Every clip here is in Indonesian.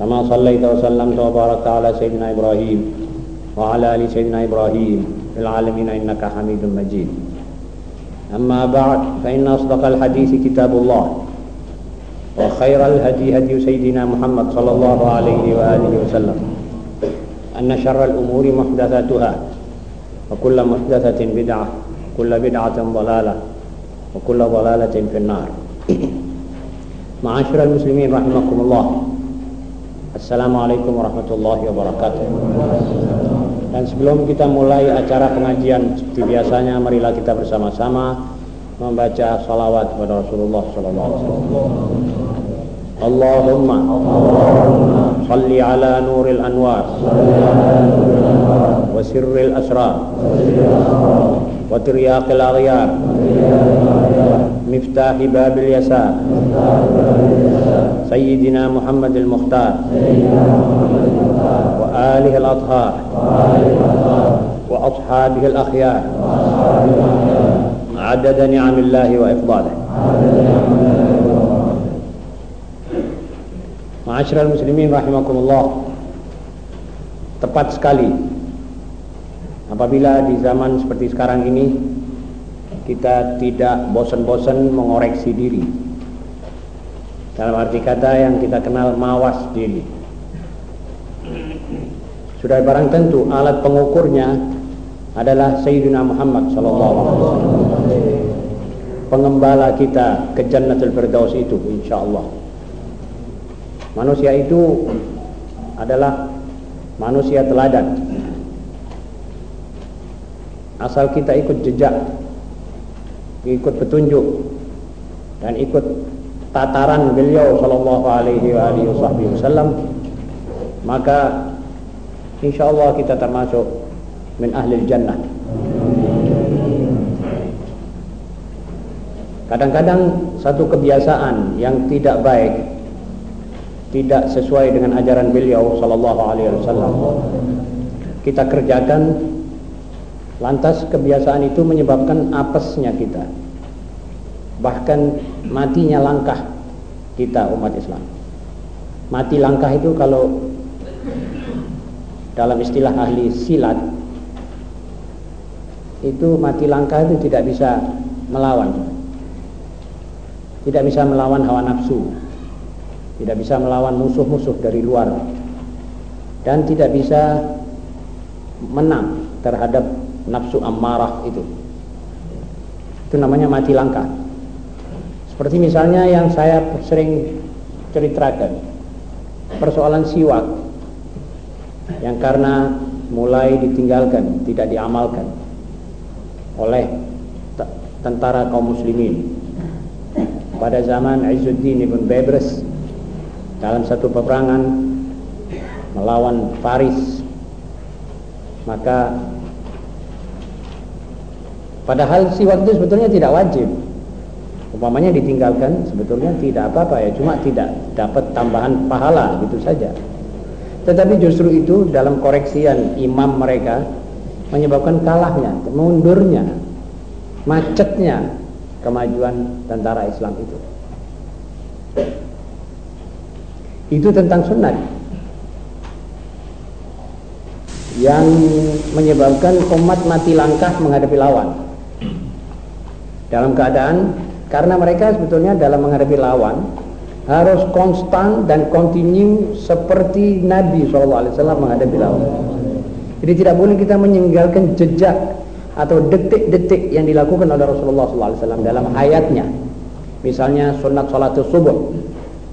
كما صليت وسلمت وباركت على سيدنا إبراهيم وعلى آل سيدنا إبراهيم في العالمين إنك حميد مجيد. أما بعد فإن أصدق الحديث كتاب الله وخير الهدي هدي سيدنا محمد صلى الله عليه وآله وسلم. أن شر الأمور محدثاتها وكل محدثة بدعة كل بدعة ضلالة وكل ضلالة في النار. معاشر المسلمين رحمكم الله. Assalamualaikum warahmatullahi wabarakatuh. Dan sebelum kita mulai acara pengajian Seperti biasanya marilah kita bersama-sama Membaca salawat kepada Rasulullah SAW Allahumma, Allahumma Salli ala nuril anwar Wa sirril asrar Miftahi babil aghyar Miftahi babil yasar سيدنا محمد المختار وآله الأطهار وأصحابه الأخيار عدد نعم الله وإفضاله Ma'asyiral muslimin rahimakumullah Tepat sekali Apabila di zaman seperti sekarang ini kita tidak bosan-bosan mengoreksi diri dalam arti kata yang kita kenal mawas diri. Sudah barang tentu alat pengukurnya adalah Sayyidina Muhammad wasallam. Pengembala kita ke Jannatul Firdaus itu insyaallah. Manusia itu adalah manusia teladan. Asal kita ikut jejak ikut petunjuk dan ikut tataran beliau sallallahu alaihi wasallam maka insyaallah kita termasuk min ahli jannah kadang-kadang satu kebiasaan yang tidak baik tidak sesuai dengan ajaran beliau sallallahu alaihi wasallam kita kerjakan Lantas kebiasaan itu menyebabkan apesnya kita. Bahkan matinya langkah kita umat Islam. Mati langkah itu kalau dalam istilah ahli silat itu mati langkah itu tidak bisa melawan. Tidak bisa melawan hawa nafsu. Tidak bisa melawan musuh-musuh dari luar. Dan tidak bisa menang terhadap nafsu ammarah itu itu namanya mati langkah seperti misalnya yang saya sering ceritakan persoalan siwak yang karena mulai ditinggalkan tidak diamalkan oleh tentara kaum muslimin pada zaman Izzuddin ibn Bebres dalam satu peperangan melawan Paris maka Padahal siwak itu sebetulnya tidak wajib. Umpamanya ditinggalkan sebetulnya tidak apa-apa ya, cuma tidak dapat tambahan pahala gitu saja. Tetapi justru itu dalam koreksian imam mereka menyebabkan kalahnya, mundurnya, macetnya kemajuan tentara Islam itu. Itu tentang sunat yang menyebabkan umat mati langkah menghadapi lawan dalam keadaan karena mereka sebetulnya dalam menghadapi lawan harus konstan dan kontinu seperti Nabi SAW menghadapi lawan. Jadi tidak boleh kita meninggalkan jejak atau detik-detik yang dilakukan oleh Rasulullah SAW dalam hayatnya. Misalnya sunat salat subuh,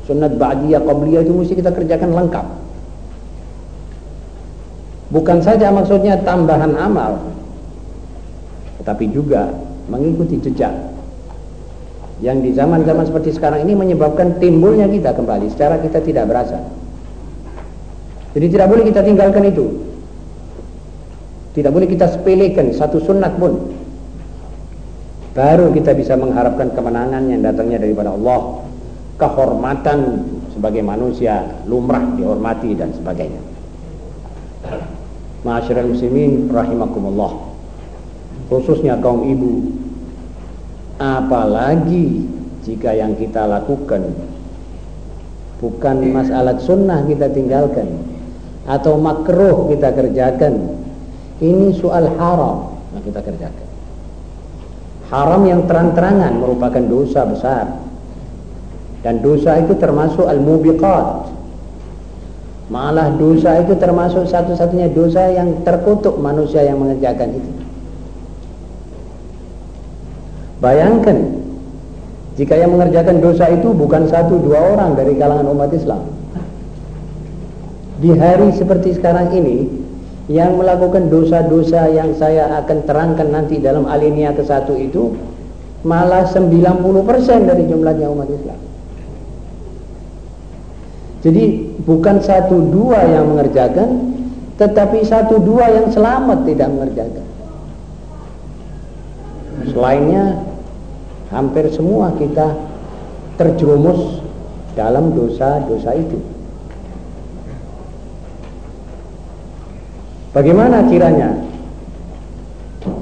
sunat ba'diyah qabliyah itu mesti kita kerjakan lengkap. Bukan saja maksudnya tambahan amal, tetapi juga mengikuti jejak yang di zaman-zaman seperti sekarang ini menyebabkan timbulnya kita kembali secara kita tidak berasa Jadi tidak boleh kita tinggalkan itu. Tidak boleh kita sepelekan satu sunat pun. Baru kita bisa mengharapkan kemenangan yang datangnya daripada Allah. Kehormatan sebagai manusia, lumrah dihormati dan sebagainya. Ma'asyiral muslimin rahimakumullah. Khususnya kaum ibu. Apalagi jika yang kita lakukan bukan masalah sunnah kita tinggalkan atau makruh kita kerjakan ini soal haram yang kita kerjakan. Haram yang terang-terangan merupakan dosa besar. Dan dosa itu termasuk al-mubiqat. Malah dosa itu termasuk satu-satunya dosa yang terkutuk manusia yang mengerjakan itu bayangkan jika yang mengerjakan dosa itu bukan satu dua orang dari kalangan umat Islam di hari seperti sekarang ini yang melakukan dosa-dosa yang saya akan terangkan nanti dalam alinea ke satu itu malah 90% dari jumlahnya umat Islam. Jadi bukan satu dua yang mengerjakan, tetapi satu dua yang selamat tidak mengerjakan. Selainnya hampir semua kita terjerumus dalam dosa-dosa itu. Bagaimana kiranya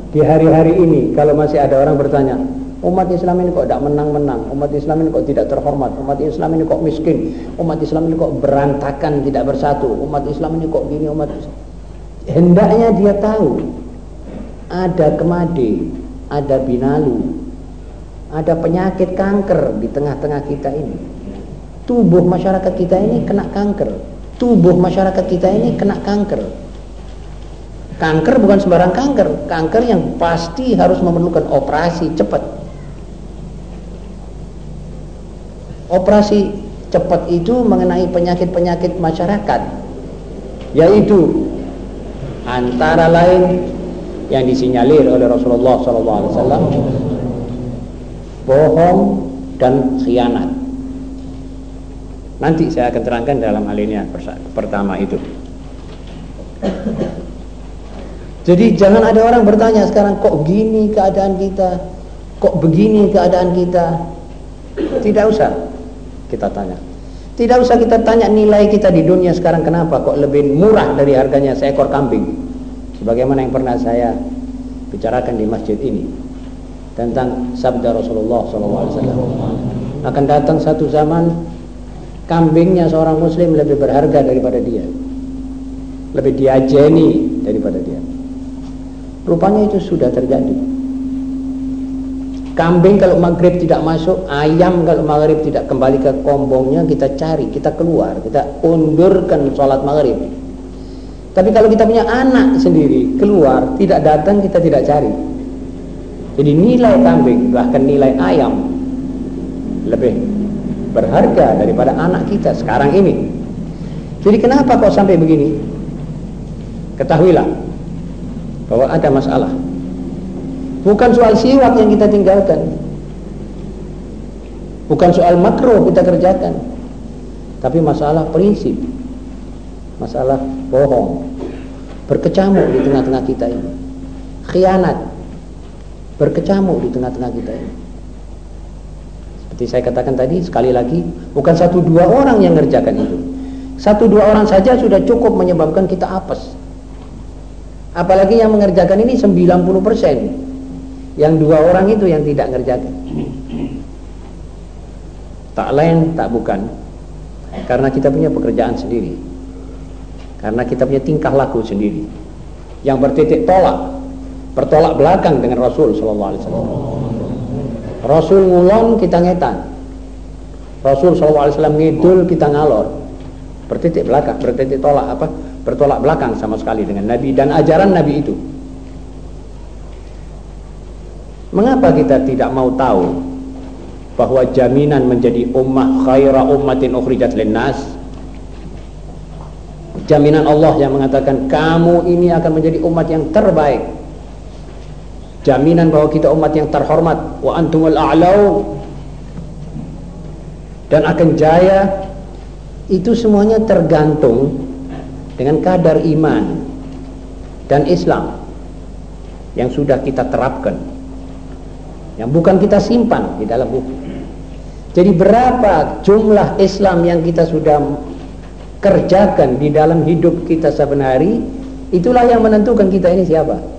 di hari-hari ini kalau masih ada orang bertanya, umat Islam ini kok tidak menang-menang, umat Islam ini kok tidak terhormat, umat Islam ini kok miskin, umat Islam ini kok berantakan tidak bersatu, umat Islam ini kok gini, umat Islam. Hendaknya dia tahu ada kemade, ada binalu, ada penyakit kanker di tengah-tengah kita ini. Tubuh masyarakat kita ini kena kanker. Tubuh masyarakat kita ini kena kanker Kanker bukan sembarang kanker, kanker yang pasti harus memerlukan operasi cepat. Operasi cepat itu mengenai penyakit-penyakit masyarakat, yaitu antara lain yang disinyalir oleh Rasulullah SAW, bohong dan khianat. Nanti saya akan terangkan dalam hal ini pertama itu. Jadi jangan ada orang bertanya sekarang kok gini keadaan kita, kok begini keadaan kita. Tidak usah kita tanya. Tidak usah kita tanya nilai kita di dunia sekarang kenapa kok lebih murah dari harganya seekor kambing. Sebagaimana yang pernah saya bicarakan di masjid ini tentang sabda Rasulullah SAW. Akan datang satu zaman kambingnya seorang muslim lebih berharga daripada dia. Lebih diajeni daripada dia. Rupanya itu sudah terjadi. Kambing kalau maghrib tidak masuk, ayam kalau maghrib tidak kembali ke kombongnya, kita cari, kita keluar, kita undurkan sholat maghrib. Tapi kalau kita punya anak sendiri keluar, tidak datang, kita tidak cari. Jadi nilai kambing, bahkan nilai ayam lebih berharga daripada anak kita sekarang ini. Jadi kenapa kok sampai begini? Ketahuilah, bahwa ada masalah. Bukan soal siwak yang kita tinggalkan. Bukan soal makro kita kerjakan. Tapi masalah prinsip. Masalah bohong. Berkecamuk di tengah-tengah kita ini. Khianat. Berkecamuk di tengah-tengah kita ini. Seperti saya katakan tadi, sekali lagi, bukan satu dua orang yang ngerjakan itu. Satu dua orang saja sudah cukup menyebabkan kita apes. Apalagi yang mengerjakan ini 90% Yang dua orang itu yang tidak mengerjakan Tak lain, tak bukan Karena kita punya pekerjaan sendiri Karena kita punya tingkah laku sendiri Yang bertitik tolak Bertolak belakang dengan Rasul SAW Rasul ngulon kita ngetan. Rasul SAW ngidul kita ngalor. Bertitik belakang, bertitik tolak apa? bertolak belakang sama sekali dengan Nabi dan ajaran Nabi itu. Mengapa kita tidak mau tahu bahwa jaminan menjadi ummah khaira ummatin ukhrijat linnas? Jaminan Allah yang mengatakan kamu ini akan menjadi umat yang terbaik jaminan bahwa kita umat yang terhormat. Wa antumul a'lau dan akan jaya itu semuanya tergantung dengan kadar iman dan Islam yang sudah kita terapkan yang bukan kita simpan di dalam buku. Jadi berapa jumlah Islam yang kita sudah kerjakan di dalam hidup kita saben hari itulah yang menentukan kita ini siapa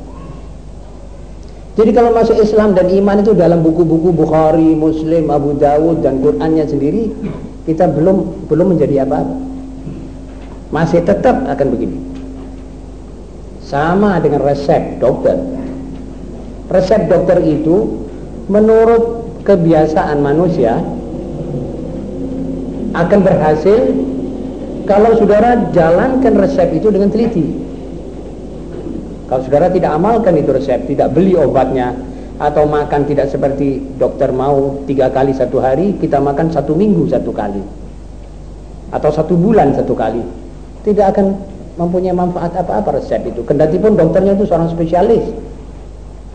jadi kalau masuk Islam dan iman itu dalam buku-buku Bukhari, Muslim, Abu Dawud dan Qurannya sendiri kita belum belum menjadi apa-apa. Masih tetap akan begini. Sama dengan resep dokter. Resep dokter itu menurut kebiasaan manusia akan berhasil kalau saudara jalankan resep itu dengan teliti kalau saudara tidak amalkan itu resep tidak beli obatnya atau makan tidak seperti dokter mau tiga kali satu hari kita makan satu minggu satu kali atau satu bulan satu kali tidak akan mempunyai manfaat apa-apa resep itu. Kendati pun dokternya itu seorang spesialis.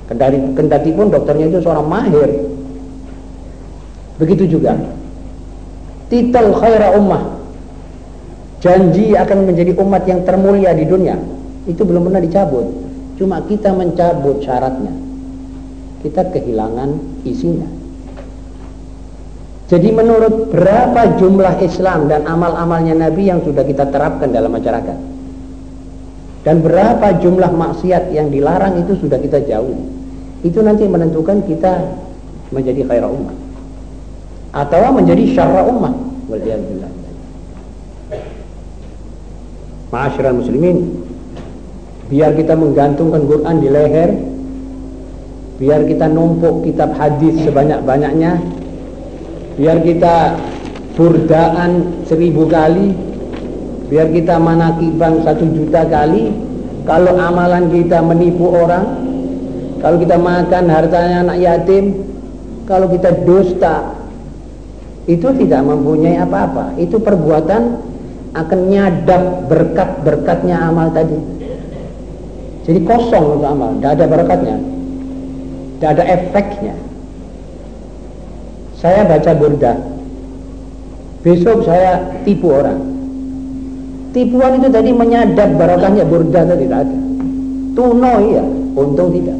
Kendati, kendati pun dokternya itu seorang mahir. Begitu juga. Titel khaira ummah. Janji akan menjadi umat yang termulia di dunia. Itu belum pernah dicabut. Cuma kita mencabut syaratnya. Kita kehilangan isinya. Jadi menurut berapa jumlah Islam dan amal-amalnya Nabi yang sudah kita terapkan dalam masyarakat? Dan berapa jumlah maksiat yang dilarang itu sudah kita jauh? Itu nanti menentukan kita menjadi khairah umat. Atau menjadi syarra umat. Waliyahulillah. Ma'asyiral muslimin, biar kita menggantungkan Quran di leher, biar kita numpuk kitab hadis sebanyak-banyaknya, biar kita burdaan seribu kali. Biar kita manakibang satu juta kali. Kalau amalan kita menipu orang kalau kita makan hartanya anak yatim kalau kita dusta itu tidak mempunyai apa-apa. Itu perbuatan akan nyadap berkat-berkatnya amal tadi jadi kosong untuk amal. Tidak ada berkatnya tidak ada efeknya. Saya baca burda besok saya tipu orang. Tipuan itu tadi menyadap barokahnya burda tadi tidak ada. Tuno iya. Untung tidak.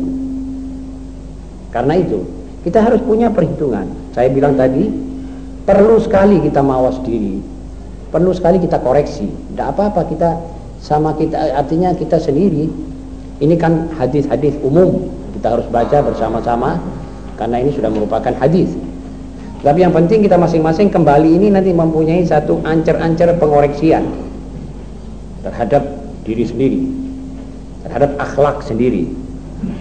Karena itu kita harus punya perhitungan. Saya bilang tadi perlu sekali kita mawas diri. Perlu sekali kita koreksi. Tidak apa-apa kita sama kita artinya kita sendiri ini kan hadis-hadis umum kita harus baca bersama-sama karena ini sudah merupakan hadis tapi yang penting kita masing-masing kembali ini nanti mempunyai satu ancer-ancer pengoreksian terhadap diri sendiri, terhadap akhlak sendiri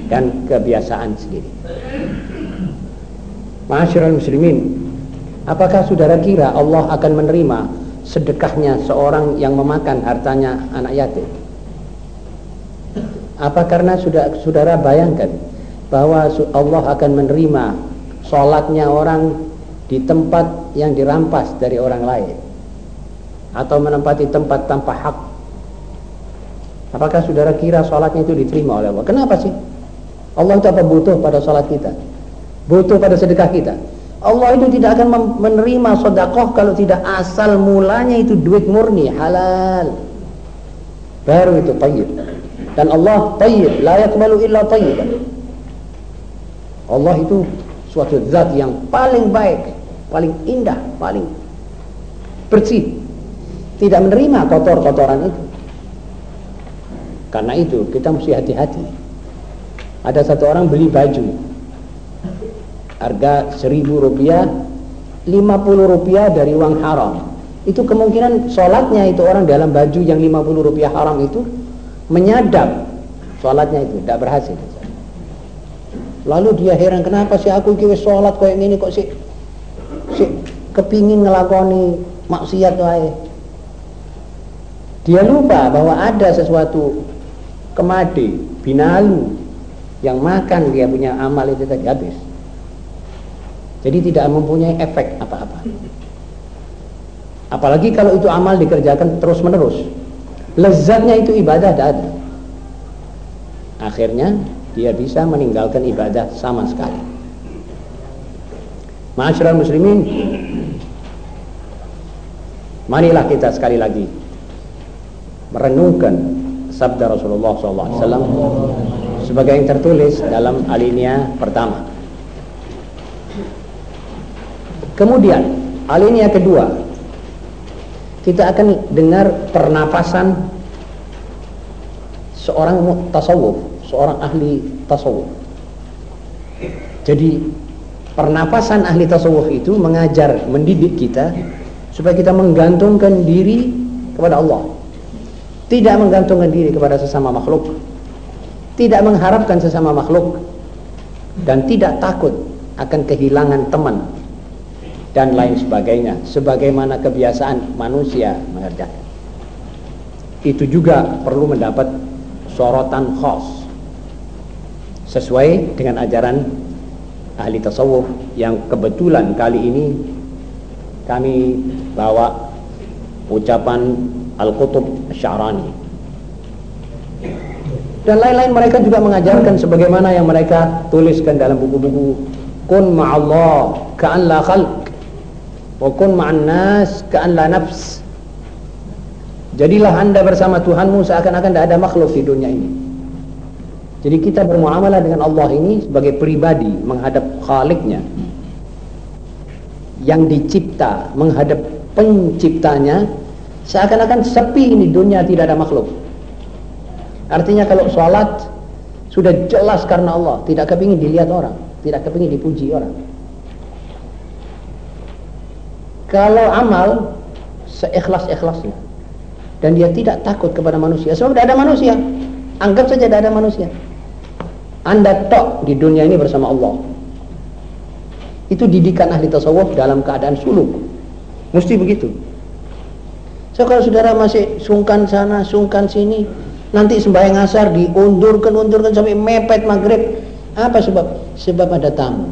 dan kebiasaan sendiri. Masyarul muslimin, apakah saudara kira Allah akan menerima sedekahnya seorang yang memakan hartanya anak yatim? Apa karena sudah saudara bayangkan bahwa Allah akan menerima sholatnya orang di tempat yang dirampas dari orang lain atau menempati tempat tanpa hak? Apakah saudara kira sholatnya itu diterima oleh Allah? Kenapa sih? Allah itu apa butuh pada sholat kita? Butuh pada sedekah kita? Allah itu tidak akan menerima sodakoh kalau tidak asal mulanya itu duit murni halal. Baru itu tayyib dan Allah tayyib la yakmalu illa tayyiban Allah itu suatu zat yang paling baik paling indah, paling bersih. Tidak menerima kotor-kotoran itu. Karena itu kita mesti hati-hati. Ada satu orang beli baju. Harga seribu rupiah, lima puluh rupiah dari uang haram. Itu kemungkinan sholatnya itu orang dalam baju yang lima puluh rupiah haram itu menyadap. Sholatnya itu tidak berhasil. Lalu dia heran kenapa sih aku kira sholat kayak gini kok sih si kepingin ngelakoni maksiat wae. Dia lupa bahwa ada sesuatu kemadi binalu yang makan dia punya amal itu tadi habis. Jadi tidak mempunyai efek apa-apa. Apalagi kalau itu amal dikerjakan terus menerus lezatnya itu ibadah tidak ada akhirnya dia bisa meninggalkan ibadah sama sekali Masyarakat muslimin Marilah kita sekali lagi merenungkan sabda Rasulullah SAW sebagai yang tertulis dalam alinea pertama. Kemudian alinea kedua kita akan dengar pernapasan seorang tasawuf, seorang ahli tasawuf. Jadi pernapasan ahli tasawuf itu mengajar, mendidik kita supaya kita menggantungkan diri kepada Allah. Tidak menggantungkan diri kepada sesama makhluk. Tidak mengharapkan sesama makhluk dan tidak takut akan kehilangan teman dan lain sebagainya. Sebagaimana kebiasaan manusia mengerjakan. Itu juga perlu mendapat sorotan khas. Sesuai dengan ajaran ahli tasawuf yang kebetulan kali ini kami bawa ucapan Al-Qutub Syarani. Dan lain-lain mereka juga mengajarkan sebagaimana yang mereka tuliskan dalam buku-buku kun ma'allah ka'an la khalq wa kun ma'an nafs jadilah anda bersama Tuhanmu seakan-akan tidak ada makhluk di dunia ini jadi kita bermuamalah dengan Allah ini sebagai pribadi menghadap Khaliknya yang dicipta menghadap penciptanya seakan-akan sepi ini dunia tidak ada makhluk. Artinya kalau sholat sudah jelas karena Allah, tidak kepingin dilihat orang, tidak kepingin dipuji orang. Kalau amal seikhlas-ikhlasnya dan dia tidak takut kepada manusia, sebab tidak ada manusia. Anggap saja tidak ada manusia. Anda tok di dunia ini bersama Allah. Itu didikan ahli tasawuf dalam keadaan suluk. Mesti begitu. So kalau saudara masih sungkan sana, sungkan sini, nanti sembahyang asar diundurkan, undurkan sampai mepet maghrib. Apa sebab? Sebab ada tamu.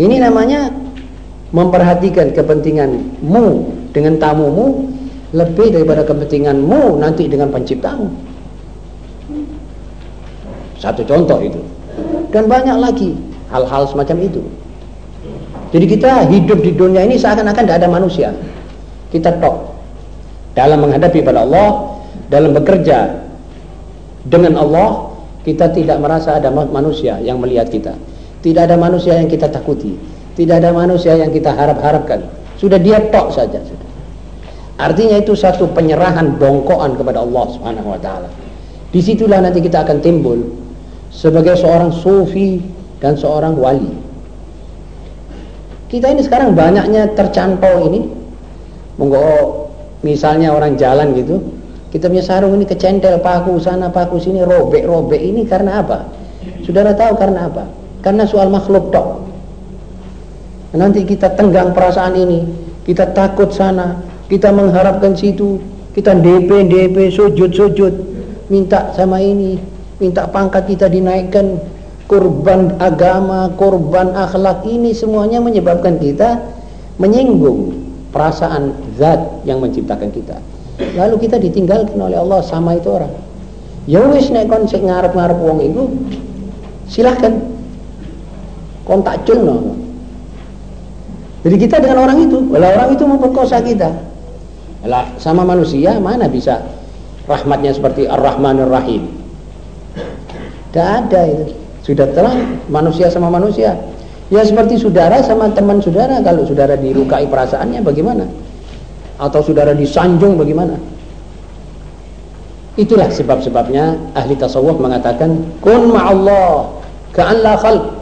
Ini namanya memperhatikan kepentinganmu dengan tamumu lebih daripada kepentinganmu nanti dengan penciptamu. Satu contoh itu. Dan banyak lagi hal-hal semacam itu. Jadi kita hidup di dunia ini seakan-akan tidak ada manusia. Kita tok dalam menghadapi pada Allah, dalam bekerja dengan Allah, kita tidak merasa ada manusia yang melihat kita. Tidak ada manusia yang kita takuti. Tidak ada manusia yang kita harap-harapkan. Sudah dia tok saja. Artinya itu satu penyerahan bongkoan kepada Allah Subhanahu wa taala. Di situlah nanti kita akan timbul sebagai seorang sufi dan seorang wali. Kita ini sekarang banyaknya tercantau ini. Monggo misalnya orang jalan gitu, kita punya sarung ini kecentel paku sana paku sini robek-robek ini karena apa? Saudara tahu karena apa? Karena soal makhluk tok. Nanti kita tenggang perasaan ini, kita takut sana, kita mengharapkan situ, kita DP DP sujud sujud minta sama ini, minta pangkat kita dinaikkan korban agama, korban akhlak ini semuanya menyebabkan kita menyinggung perasaan zat yang menciptakan kita. Lalu kita ditinggalkan oleh Allah sama itu orang. Ya wis nek kon sik ngarep-ngarep wong itu silahkan kontak culno. Jadi kita dengan orang itu, kalau orang itu memperkosa kita. Lah sama manusia mana bisa rahmatnya seperti Ar-Rahmanir Rahim. Tidak ada itu. Sudah terang manusia sama manusia. Ya seperti saudara sama teman saudara. Kalau saudara dilukai perasaannya bagaimana? Atau saudara disanjung bagaimana? Itulah sebab-sebabnya ahli tasawuf mengatakan kun ma'allah ka'alla khalq.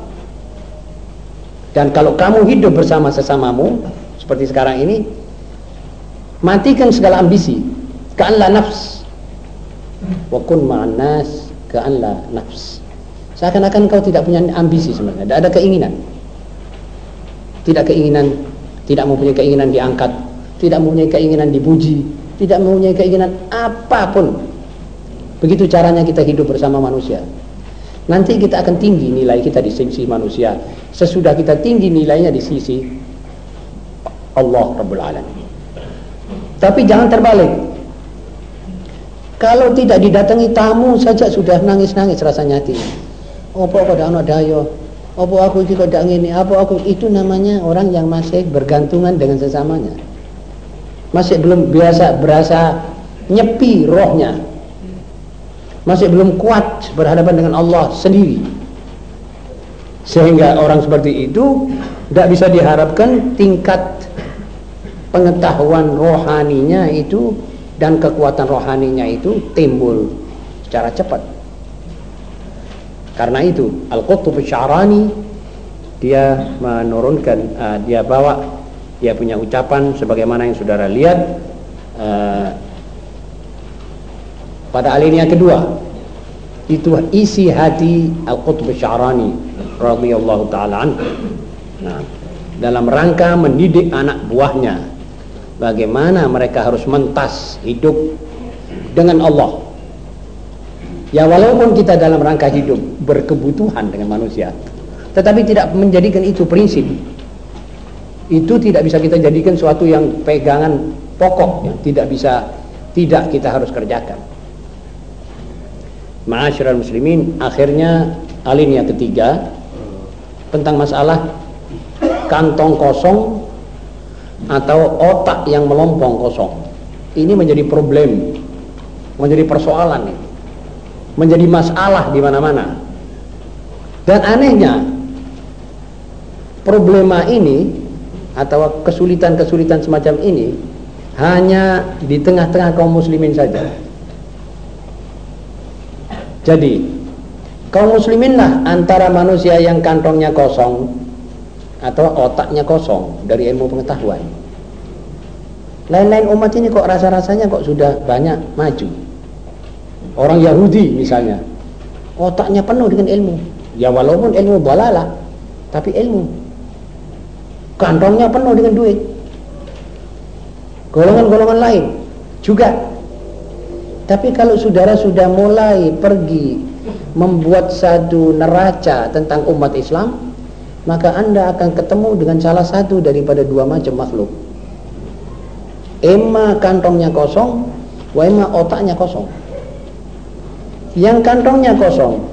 Dan kalau kamu hidup bersama sesamamu seperti sekarang ini matikan segala ambisi. Ka'alla nafs. Wa kun ma'an nafs. Seakan-akan kau tidak punya ambisi sebenarnya. Tidak ada keinginan. Tidak keinginan tidak mempunyai keinginan diangkat. Tidak mempunyai keinginan dipuji. Tidak mempunyai keinginan apa pun. Begitu caranya kita hidup bersama manusia nanti kita akan tinggi nilai kita di sisi manusia sesudah kita tinggi nilainya di sisi Allah Rabbul Alamin tapi jangan terbalik kalau tidak didatangi tamu saja sudah nangis-nangis rasanya hati. Apa kok anak dayo? Apa aku iki kok ini? Apa aku itu namanya orang yang masih bergantungan dengan sesamanya. Masih belum biasa berasa nyepi rohnya masih belum kuat berhadapan dengan Allah sendiri. Sehingga orang seperti itu tidak bisa diharapkan tingkat pengetahuan rohaninya itu dan kekuatan rohaninya itu timbul secara cepat. Karena itu Al-Qutub Syarani dia menurunkan uh, dia bawa dia punya ucapan sebagaimana yang saudara lihat uh, pada alinea kedua itu isi hati Al-Qutb Syarani radhiyallahu taala. Nah, dalam rangka mendidik anak buahnya bagaimana mereka harus mentas hidup dengan Allah. Ya walaupun kita dalam rangka hidup berkebutuhan dengan manusia, tetapi tidak menjadikan itu prinsip. Itu tidak bisa kita jadikan suatu yang pegangan pokok yang tidak bisa tidak kita harus kerjakan. Ma'asyiral muslimin, akhirnya alinea ketiga tentang masalah kantong kosong atau otak yang melompong kosong. Ini menjadi problem, menjadi persoalan menjadi masalah di mana-mana. Dan anehnya, problema ini atau kesulitan-kesulitan semacam ini hanya di tengah-tengah kaum muslimin saja. Jadi, kaum musliminlah antara manusia yang kantongnya kosong atau otaknya kosong dari ilmu pengetahuan. Lain-lain umat ini kok rasa-rasanya kok sudah banyak maju. Orang Yahudi misalnya, otaknya penuh dengan ilmu. Ya walaupun ilmu balalah, tapi ilmu. Kantongnya penuh dengan duit. Golongan-golongan lain juga. Tapi kalau saudara sudah mulai pergi membuat satu neraca tentang umat Islam, maka anda akan ketemu dengan salah satu daripada dua macam makhluk. Emma kantongnya kosong wa emma otaknya kosong. Yang kantongnya kosong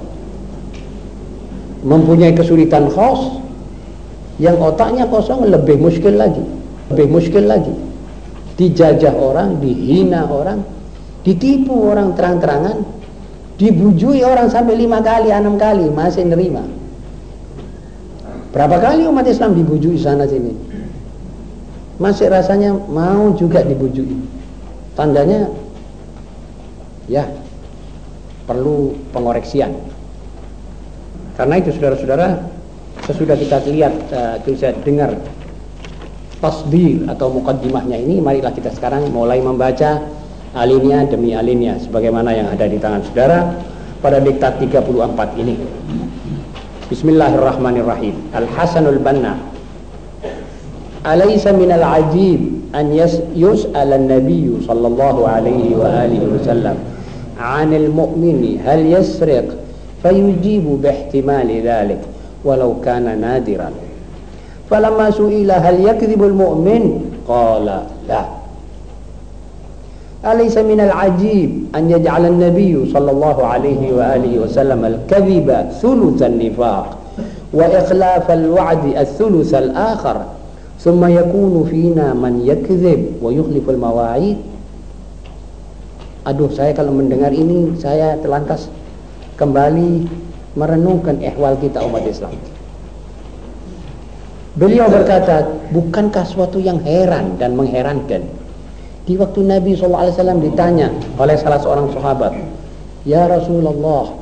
mempunyai kesulitan khas yang otaknya kosong lebih muskil lagi lebih muskil lagi. Dijajah orang dihina orang ditipu orang terang-terangan dibujui orang sampai lima kali enam kali masih nerima Berapa kali umat Islam dibujuki sana sini? Masih rasanya mau juga dibujuki. Tandanya ya perlu pengoreksian. Karena itu saudara-saudara, sesudah kita lihat, uh, kita dengar tasbir atau mukaddimahnya ini, marilah kita sekarang mulai membaca alinea demi alinea sebagaimana yang ada di tangan saudara pada diktat 34 ini. Bismillahirrahmanirrahim. Al-Hasanul Banna. Alaysa min al-ajib an yus'al an-nabiy sallallahu alaihi wa alihi wasallam 'an al-mu'mini hal yasriq fayujibu bihtimali dhalik walau kana nadiran. Falamma su'ila hal yakdhibu al-mu'min qala la. أليس من العجيب أن يجعل النبي صلى الله عليه وآله وسلم الكذب ثلث النفاق وإخلاف الوعد الثلث الآخر ثم يكون فينا من يكذب ويخلف المواعيد Aduh saya kalau mendengar ini saya telantas kembali merenungkan ehwal kita umat Islam. Beliau berkata, bukankah suatu yang heran dan mengherankan Di waktu Nabi SAW ditanya oleh salah seorang sahabat, Ya Rasulullah,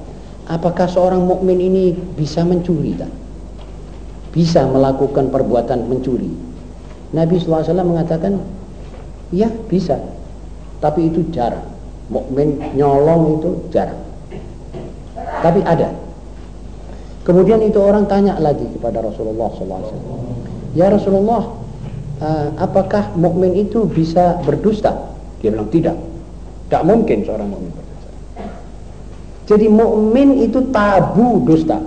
apakah seorang mukmin ini bisa mencuri? Tak? Bisa melakukan perbuatan mencuri? Nabi SAW mengatakan, ya bisa, tapi itu jarang. Mukmin nyolong itu jarang. Tapi ada. Kemudian itu orang tanya lagi kepada Rasulullah SAW, Ya Rasulullah, uh, apakah mukmin itu bisa berdusta? Dia bilang tidak. Tidak mungkin seorang mukmin berdusta. Jadi mukmin itu tabu dusta.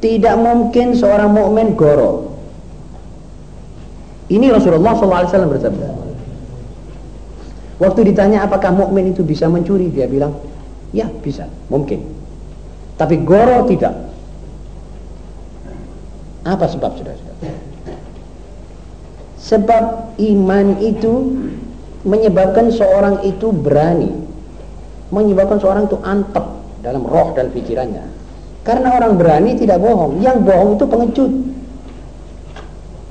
Tidak mungkin seorang mukmin goro. Ini Rasulullah SAW bersabda. Waktu ditanya apakah mukmin itu bisa mencuri, dia bilang, ya bisa, mungkin. Tapi goro tidak. Apa sebab sudah? Sebab iman itu menyebabkan seorang itu berani, menyebabkan seorang itu antep dalam roh dan pikirannya. Karena orang berani tidak bohong, yang bohong itu pengecut.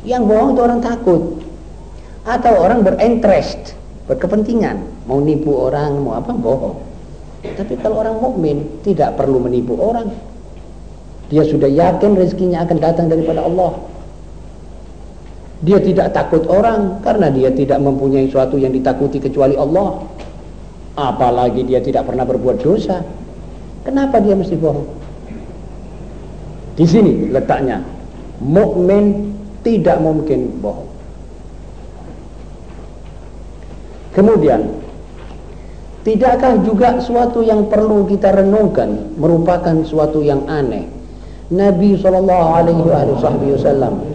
Yang bohong itu orang takut. Atau orang berinterest, berkepentingan, mau nipu orang, mau apa, bohong. Tapi kalau orang mukmin tidak perlu menipu orang. Dia sudah yakin rezekinya akan datang daripada Allah. Dia tidak takut orang karena dia tidak mempunyai sesuatu yang ditakuti kecuali Allah. Apalagi dia tidak pernah berbuat dosa. Kenapa dia mesti bohong? Di sini letaknya. Mukmin tidak mungkin bohong. Kemudian, tidakkah juga suatu yang perlu kita renungkan merupakan suatu yang aneh? Nabi Wasallam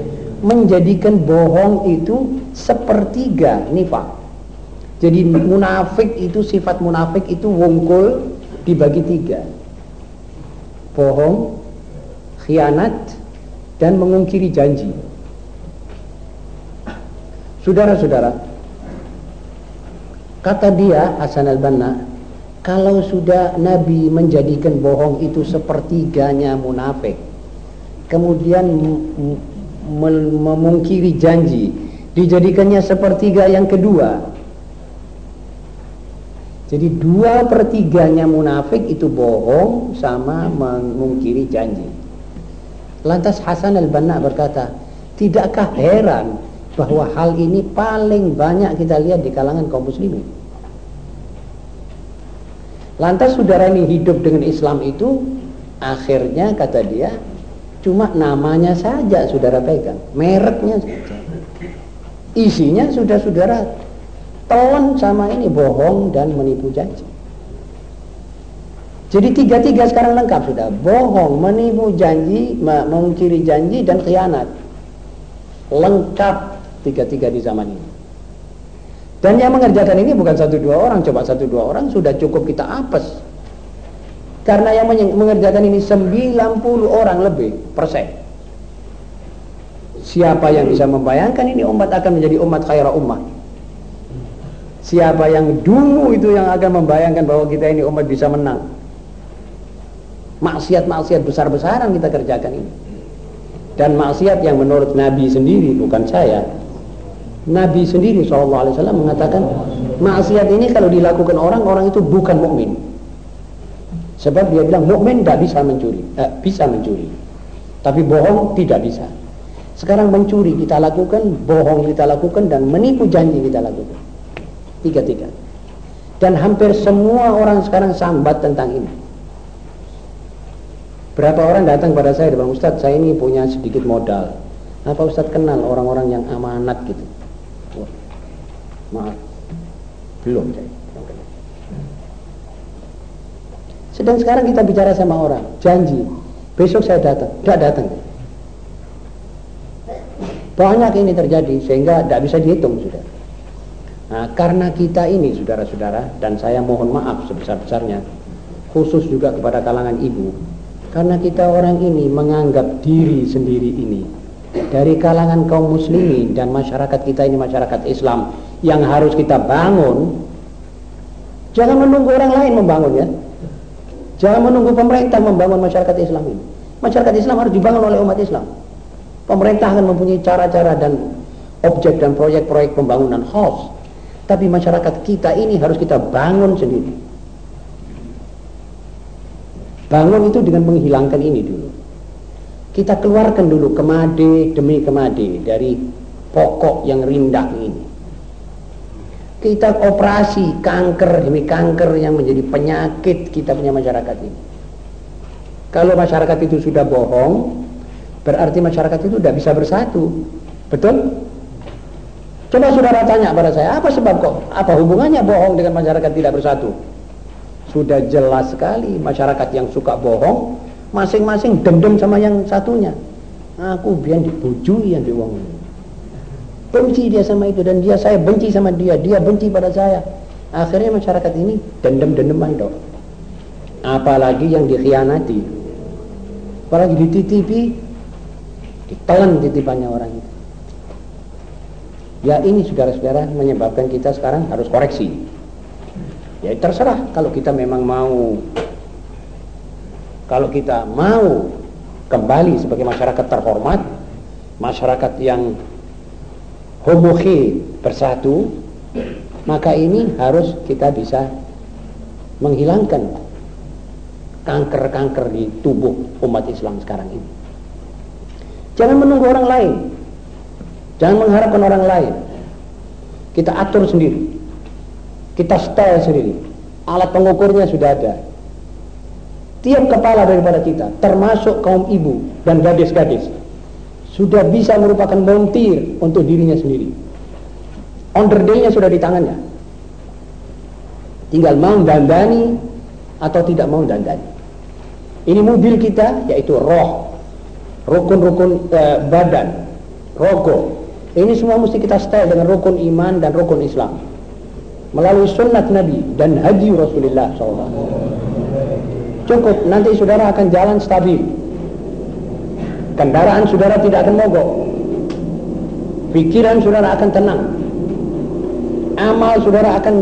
menjadikan bohong itu sepertiga nifak. Jadi munafik itu sifat munafik itu wongkul dibagi tiga. Bohong, khianat, dan mengungkiri janji. Saudara-saudara, kata dia Hasan al-Banna, kalau sudah Nabi menjadikan bohong itu sepertiganya munafik, kemudian memungkiri janji dijadikannya sepertiga yang kedua. Jadi dua pertiganya munafik itu bohong sama memungkiri janji. Lantas Hasan al-Banna berkata tidakkah heran bahwa hal ini paling banyak kita lihat di kalangan kaum muslimin? Lantas saudara ini hidup dengan Islam itu akhirnya kata dia Cuma namanya saja saudara pegang, mereknya saja. Isinya sudah saudara telan sama ini bohong dan menipu janji. Jadi tiga-tiga sekarang lengkap sudah. Bohong, menipu janji, mengkiri janji dan khianat. Lengkap tiga-tiga di zaman ini. Dan yang mengerjakan ini bukan satu dua orang, coba satu dua orang sudah cukup kita apes. Karena yang mengerjakan ini 90 orang lebih persen. Siapa yang bisa membayangkan ini umat akan menjadi umat khairah umat? Siapa yang dulu itu yang akan membayangkan bahwa kita ini umat bisa menang? Maksiat-maksiat besar-besaran kita kerjakan ini. Dan maksiat yang menurut Nabi sendiri, bukan saya. Nabi sendiri SAW mengatakan, maksiat ini kalau dilakukan orang, orang itu bukan mukmin. Sebab dia bilang mukmin tidak bisa mencuri, eh, bisa mencuri. Tapi bohong tidak bisa. Sekarang mencuri kita lakukan, bohong kita lakukan dan menipu janji kita lakukan. Tiga-tiga. Dan hampir semua orang sekarang sambat tentang ini. Berapa orang datang pada saya, Bang Ustadz, saya ini punya sedikit modal. Apa Ustadz kenal orang-orang yang amanat gitu? maaf, belum saya. Sedang sekarang kita bicara sama orang, janji, besok saya datang, tidak datang. Banyak ini terjadi sehingga tidak bisa dihitung sudah. Nah, karena kita ini saudara-saudara dan saya mohon maaf sebesar-besarnya khusus juga kepada kalangan ibu karena kita orang ini menganggap diri sendiri ini dari kalangan kaum muslimin dan masyarakat kita ini masyarakat Islam yang harus kita bangun. Jangan menunggu orang lain membangun ya Jangan menunggu pemerintah membangun masyarakat Islam ini. Masyarakat Islam harus dibangun oleh umat Islam. Pemerintah akan mempunyai cara-cara dan objek dan proyek-proyek pembangunan khas. Tapi masyarakat kita ini harus kita bangun sendiri. Bangun itu dengan menghilangkan ini dulu. Kita keluarkan dulu kemade demi kemade dari pokok yang rindah ini kita operasi kanker demi kanker yang menjadi penyakit kita punya masyarakat ini. Kalau masyarakat itu sudah bohong, berarti masyarakat itu tidak bisa bersatu. Betul? Coba saudara tanya pada saya, apa sebab kok? Apa hubungannya bohong dengan masyarakat tidak bersatu? Sudah jelas sekali masyarakat yang suka bohong, masing-masing dendam sama yang satunya. Aku biar dibujui yang diwong benci dia sama itu dan dia saya benci sama dia. Dia benci pada saya. Akhirnya masyarakat ini dendam-dendaman dong apalagi yang dikhianati. Apalagi dititipi ditelan titipannya orang itu. Ya ini saudara-saudara menyebabkan kita sekarang harus koreksi. Ya terserah kalau kita memang mau. Kalau kita mau kembali sebagai masyarakat terhormat, masyarakat yang homogen bersatu, maka ini harus kita bisa menghilangkan kanker-kanker di tubuh umat Islam sekarang ini. Jangan menunggu orang lain. Jangan mengharapkan orang lain. Kita atur sendiri. Kita style sendiri. Alat pengukurnya sudah ada. Tiap kepala daripada kita, termasuk kaum ibu dan gadis-gadis, sudah bisa merupakan montir untuk dirinya sendiri. Onderdilnya sudah di tangannya. Tinggal mau dandani atau tidak mau dandani. Ini mobil kita yaitu roh, rukun-rukun eh, badan, rogo. Ini semua mesti kita style dengan rukun iman dan rukun Islam. Melalui sunnat Nabi dan haji Rasulullah SAW. Cukup, nanti saudara akan jalan stabil. Kendaraan saudara tidak akan mogok. Pikiran saudara akan tenang. Amal saudara akan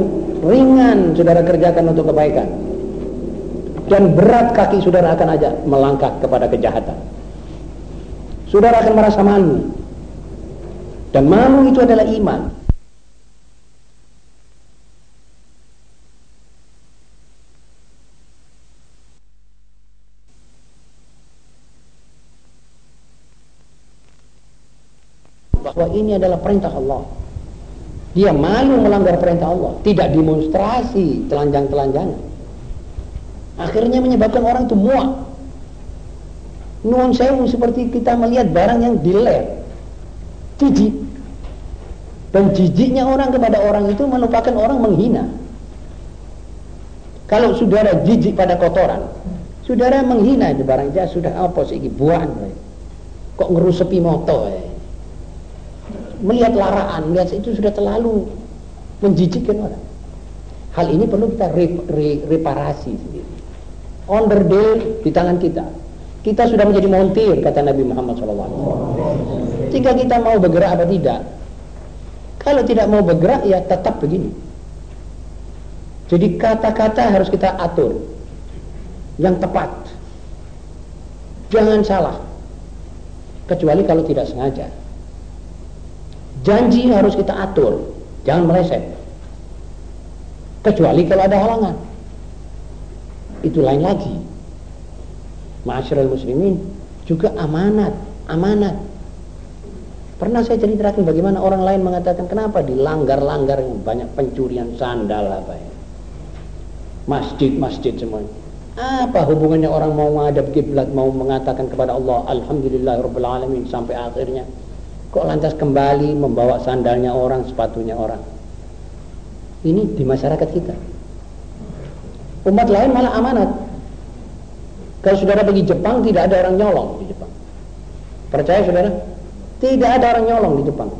ringan saudara kerjakan untuk kebaikan. Dan berat kaki saudara akan aja melangkah kepada kejahatan. Saudara akan merasa malu. Dan malu itu adalah iman. Bahwa ini adalah perintah Allah. Dia malu melanggar perintah Allah, tidak demonstrasi telanjang-telanjangan. Akhirnya menyebabkan orang itu muak. Nuan sewu seperti kita melihat barang yang diler. Jijik. Dan jijiknya orang kepada orang itu melupakan orang menghina. Kalau saudara jijik pada kotoran, saudara menghina itu barang dia sudah apa sih buan. Kok ngerusepi motor ya melihat laraan, melihat itu sudah terlalu menjijikkan orang. Hal ini perlu kita re, re, reparasi sendiri. Onderdil di tangan kita. Kita sudah menjadi montir kata Nabi Muhammad SAW. Jika kita mau bergerak apa tidak. Kalau tidak mau bergerak ya tetap begini. Jadi kata-kata harus kita atur. Yang tepat. Jangan salah. Kecuali kalau tidak sengaja. Janji harus kita atur, jangan meleset. Kecuali kalau ada halangan. Itu lain lagi. Ma'asyiral muslimin juga amanat, amanat. Pernah saya ceritakan bagaimana orang lain mengatakan kenapa dilanggar-langgar banyak pencurian sandal apa ya. Masjid-masjid semuanya. Apa hubungannya orang mau menghadap kiblat mau mengatakan kepada Allah Alhamdulillah Rabbil Alamin sampai akhirnya Kok lantas kembali membawa sandalnya orang, sepatunya orang? Ini di masyarakat kita. Umat lain malah amanat. Kalau saudara pergi Jepang tidak ada orang nyolong di Jepang. Percaya saudara? Tidak ada orang nyolong di Jepang.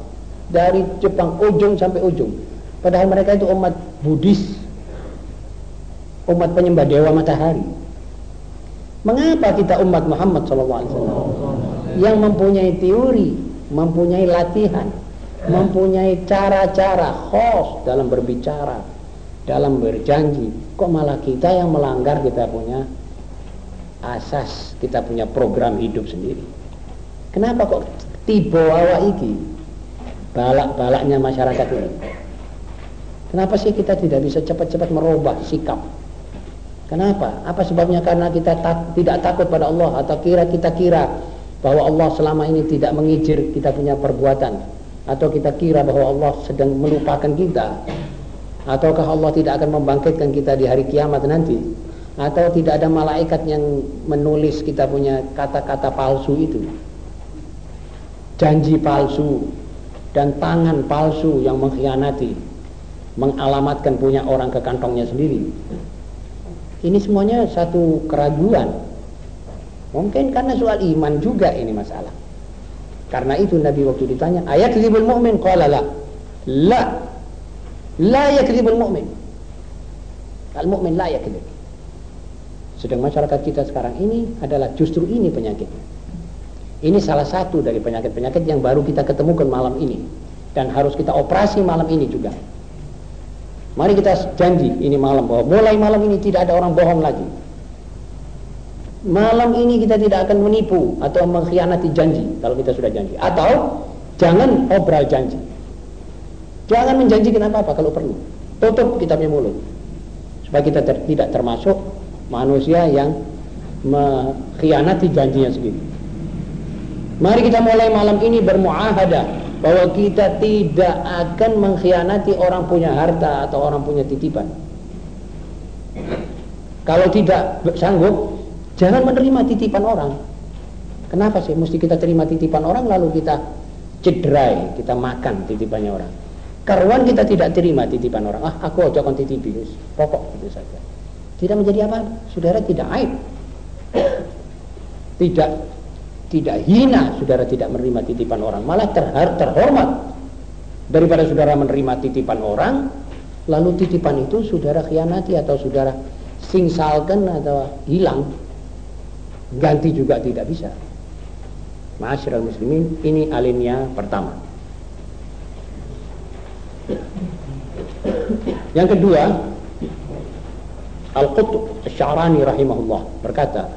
Dari Jepang ujung sampai ujung. Padahal mereka itu umat Buddhis. Umat penyembah dewa matahari. Mengapa kita umat Muhammad SAW yang mempunyai teori mempunyai latihan, mempunyai cara-cara khos dalam berbicara, dalam berjanji. Kok malah kita yang melanggar kita punya asas, kita punya program hidup sendiri. Kenapa kok tiba awak iki balak-balaknya masyarakat ini? Kenapa sih kita tidak bisa cepat-cepat merubah sikap? Kenapa? Apa sebabnya? Karena kita tak, tidak takut pada Allah atau kira kita kira bahwa Allah selama ini tidak mengijir kita punya perbuatan atau kita kira bahwa Allah sedang melupakan kita ataukah Allah tidak akan membangkitkan kita di hari kiamat nanti atau tidak ada malaikat yang menulis kita punya kata-kata palsu itu. Janji palsu dan tangan palsu yang mengkhianati mengalamatkan punya orang ke kantongnya sendiri. Ini semuanya satu keraguan Mungkin karena soal iman juga ini masalah. Karena itu Nabi waktu ditanya, ayat ribul mu'min? Qala la. La. La yakdzibul mu'min. Al-mu'min la yakdzib. Sedang masyarakat kita sekarang ini adalah justru ini penyakitnya. Ini salah satu dari penyakit-penyakit yang baru kita ketemukan malam ini. dan harus kita operasi malam ini juga. Mari kita janji ini malam bahwa mulai malam ini tidak ada orang bohong lagi. Malam ini kita tidak akan menipu atau mengkhianati janji kalau kita sudah janji. Atau jangan obral janji. Jangan menjanjikan apa-apa kalau perlu. Tutup kitabnya mulut. Supaya kita ter tidak termasuk manusia yang mengkhianati janjinya sendiri. Mari kita mulai malam ini bermuahadah bahwa kita tidak akan mengkhianati orang punya harta atau orang punya titipan. Kalau tidak sanggup, jangan menerima titipan orang. Kenapa sih mesti kita terima titipan orang lalu kita cederai, kita makan titipannya orang. Karuan kita tidak terima titipan orang. Ah, aku aja akan titipi, pokok itu saja. Tidak menjadi apa? Saudara tidak aib. Tidak tidak hina saudara tidak menerima titipan orang, malah terhar, terhormat daripada saudara menerima titipan orang, lalu titipan itu saudara khianati atau saudara singsalkan atau hilang, ganti juga tidak bisa. Masyarakat muslimin ini alinea pertama. Yang kedua Al-Qutb Syarani rahimahullah berkata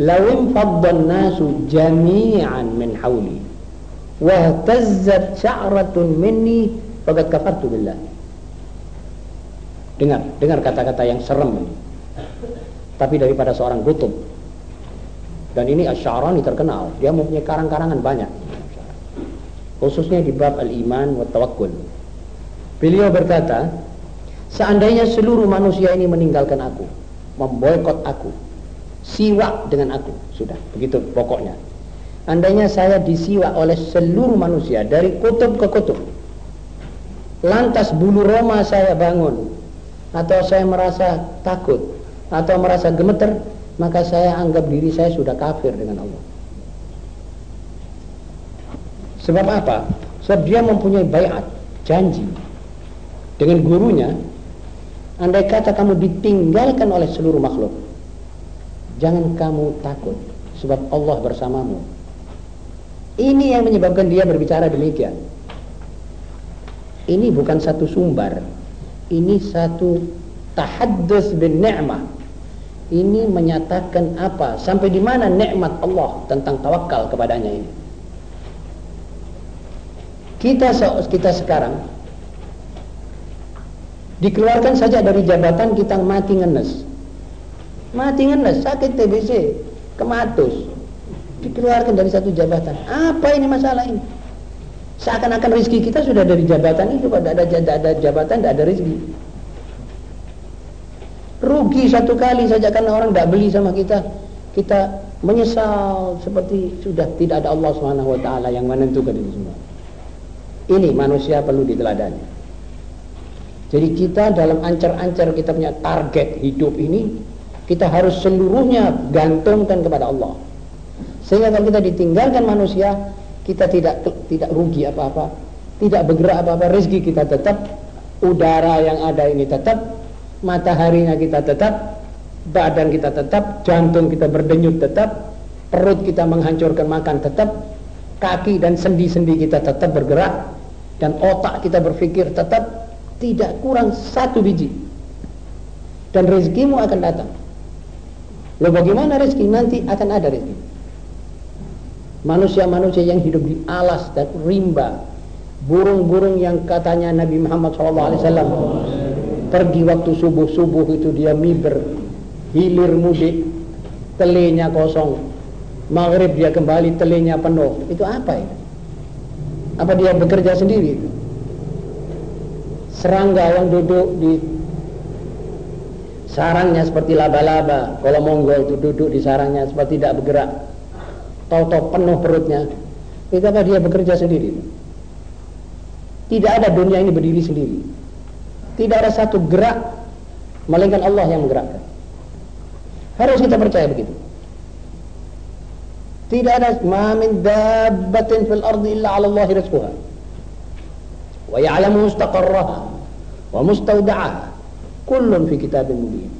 lawin faddan nasu jami'an min hawli wa tazzat sya'ratun minni faqad kafartu billah. Dengar dengar kata-kata yang serem ini. Tapi daripada seorang kutub dan ini Asy'arani terkenal. Dia mempunyai karang-karangan banyak. Khususnya di bab al-iman wa tawakkul. Beliau berkata seandainya seluruh manusia ini meninggalkan aku memboikot aku siwak dengan aku. Sudah begitu pokoknya. Andainya saya disiwak oleh seluruh manusia dari kutub ke kutub lantas bulu roma saya bangun atau saya merasa takut atau merasa gemeter maka saya anggap diri saya sudah kafir dengan Allah sebab apa? sebab dia mempunyai bayat janji dengan gurunya andai kata kamu ditinggalkan oleh seluruh makhluk Jangan kamu takut sebab Allah bersamamu. Ini yang menyebabkan dia berbicara demikian. Ini bukan satu sumber. Ini satu tahaddus bin ni'mah. Ini menyatakan apa? Sampai di mana nikmat Allah tentang tawakal kepadanya ini. Kita kita sekarang dikeluarkan saja dari jabatan kita mati ngenes. Mati ngenes sakit TBC kematus. Dikeluarkan dari satu jabatan. Apa ini masalah ini? Seakan-akan rezeki kita sudah dari jabatan itu ada, ada, ada jabatan tidak ada rezeki rugi satu kali saja karena orang tidak beli sama kita. Kita menyesal seperti sudah tidak ada Allah taala yang menentukan ini semua. Ini manusia perlu diteladani. Jadi kita dalam ancar-ancar kita punya target hidup ini kita harus seluruhnya gantungkan kepada Allah. Sehingga kalau kita ditinggalkan manusia, kita tidak tidak rugi apa-apa, tidak bergerak apa-apa, rezeki kita tetap, udara yang ada ini tetap, mataharinya kita tetap, badan kita tetap, jantung kita berdenyut tetap, perut kita menghancurkan makan tetap, kaki dan sendi-sendi kita tetap bergerak, dan otak kita berpikir tetap tidak kurang satu biji. Dan rezekimu akan datang. Lalu bagaimana rezeki? Nanti akan ada rezeki. Manusia-manusia yang hidup di alas dan rimba, burung-burung yang katanya Nabi Muhammad SAW pergi waktu subuh-subuh itu dia miber, hilir mudik, telenya kosong, maghrib dia kembali telenya penuh. Itu apa itu? Apa dia bekerja sendiri? Serangga yang duduk di sarangnya seperti laba-laba. Kalau Mongol itu duduk di sarangnya seperti tidak bergerak. Tahu-tahu penuh perutnya. Itu apa dia bekerja sendiri? Tidak ada dunia ini berdiri sendiri tidak ada satu gerak melainkan Allah yang menggerakkan harus kita percaya begitu tidak ada ma min dabbatin fil ardi illa 'ala Allah rizquha wa ya'lamu mustaqarraha wa mustawda'aha Kullun fi kitabin mubin.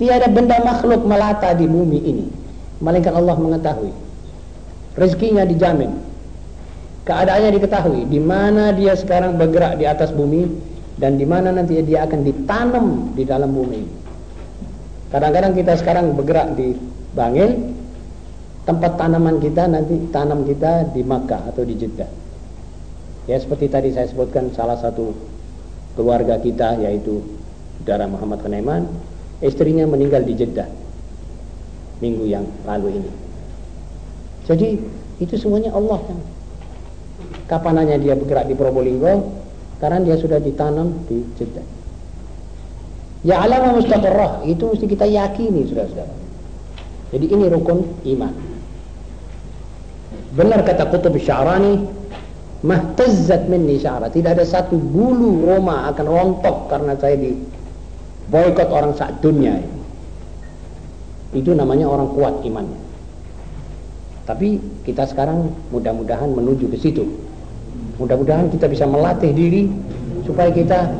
Tiada benda makhluk melata di bumi ini melainkan Allah mengetahui. Rezekinya dijamin. keadaannya diketahui di mana dia sekarang bergerak di atas bumi dan di mana nanti dia akan ditanam di dalam bumi. Kadang-kadang kita sekarang bergerak di Bangil, tempat tanaman kita nanti tanam kita di Makkah atau di Jeddah. Ya seperti tadi saya sebutkan salah satu keluarga kita yaitu saudara Muhammad Kanaiman, istrinya meninggal di Jeddah minggu yang lalu ini. Jadi itu semuanya Allah yang kapananya dia bergerak di Probolinggo karena dia sudah ditanam di Jeddah. Ya alama mustaqarrah itu mesti kita yakini saudara-saudara. Jadi ini rukun iman. Benar kata Qutub Sya'rani, mahtazzat minni sya'ra. Tidak ada satu bulu Roma akan rontok karena saya di boykot orang saat dunia. Itu namanya orang kuat imannya. Tapi kita sekarang mudah-mudahan menuju ke situ. Mudah-mudahan kita bisa melatih diri supaya kita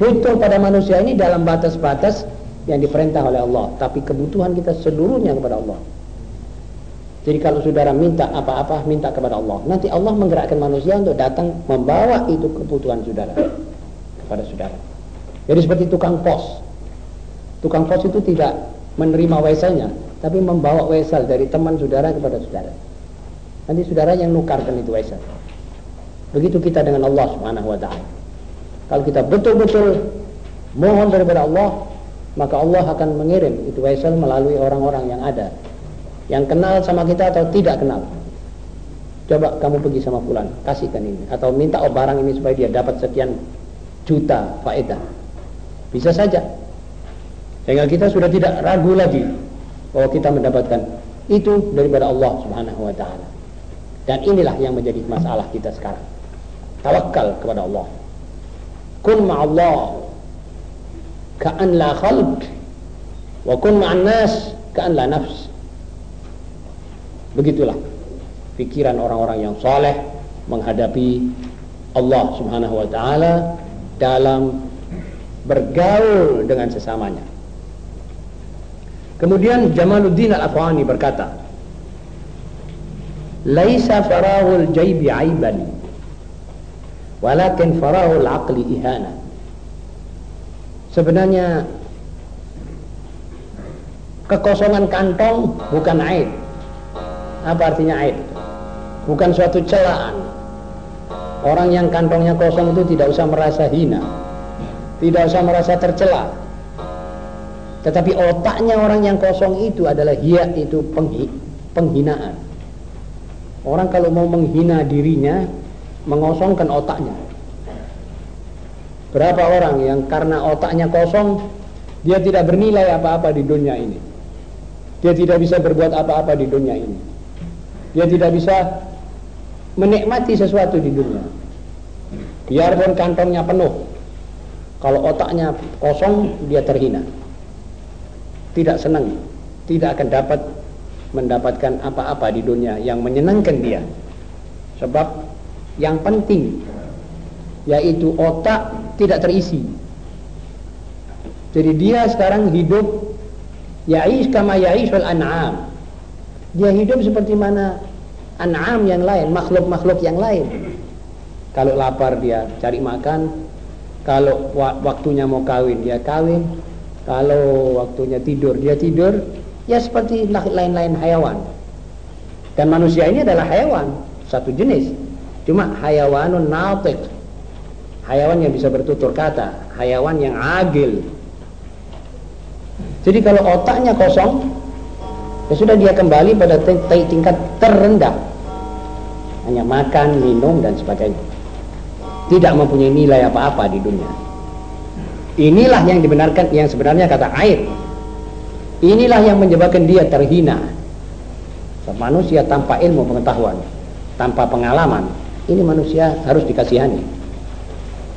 betul pada manusia ini dalam batas-batas yang diperintah oleh Allah. Tapi kebutuhan kita seluruhnya kepada Allah. Jadi kalau saudara minta apa-apa, minta kepada Allah. Nanti Allah menggerakkan manusia untuk datang membawa itu kebutuhan saudara kepada saudara. Jadi seperti tukang pos. Tukang pos itu tidak menerima weselnya, tapi membawa wesel dari teman saudara kepada saudara. Nanti saudara yang nukarkan itu wesel. Begitu kita dengan Allah Subhanahu wa taala. Kalau kita betul-betul mohon daripada Allah, maka Allah akan mengirim itu wesel melalui orang-orang yang ada. Yang kenal sama kita atau tidak kenal. Coba kamu pergi sama fulan, kasihkan ini atau minta oh barang ini supaya dia dapat sekian juta faedah. Bisa saja. Sehingga kita sudah tidak ragu lagi bahwa kita mendapatkan itu daripada Allah Subhanahu wa taala. Dan inilah yang menjadi masalah kita sekarang. Tawakal kepada Allah. Kun ma'allah ka'an la khalq wa kun ma'an nas ka'an la nafs. Begitulah pikiran orang-orang yang soleh menghadapi Allah Subhanahu wa taala dalam bergaul dengan sesamanya. Kemudian Jamaluddin Al-Afghani berkata, "Laisa farahul jaybi aiban." Walakin farahul aqli ihana. Sebenarnya kekosongan kantong bukan aib. Apa artinya aib? Bukan suatu celaan. Orang yang kantongnya kosong itu tidak usah merasa hina. Tidak usah merasa tercela. Tetapi otaknya orang yang kosong itu adalah hiat itu penghinaan. Orang kalau mau menghina dirinya mengosongkan otaknya. Berapa orang yang karena otaknya kosong, dia tidak bernilai apa-apa di dunia ini. Dia tidak bisa berbuat apa-apa di dunia ini. Dia tidak bisa menikmati sesuatu di dunia. Biarpun kantongnya penuh, kalau otaknya kosong, dia terhina. Tidak senang, tidak akan dapat mendapatkan apa-apa di dunia yang menyenangkan dia. Sebab yang penting yaitu otak tidak terisi. Jadi dia sekarang hidup ya'is kama ya'isul an'am. Dia hidup seperti mana an'am yang lain, makhluk-makhluk yang lain. Kalau lapar dia cari makan, kalau waktunya mau kawin dia kawin, kalau waktunya tidur dia tidur, ya seperti lain-lain hewan. Dan manusia ini adalah hewan, satu jenis. Cuma hayawanun natik. Hayawan yang bisa bertutur kata, hayawan yang agil. Jadi kalau otaknya kosong, ya sudah dia kembali pada tingkat terendah. Hanya makan, minum dan sebagainya. Tidak mempunyai nilai apa-apa di dunia. Inilah yang dibenarkan yang sebenarnya kata air. Inilah yang menyebabkan dia terhina. Manusia tanpa ilmu pengetahuan, tanpa pengalaman, ini manusia harus dikasihani.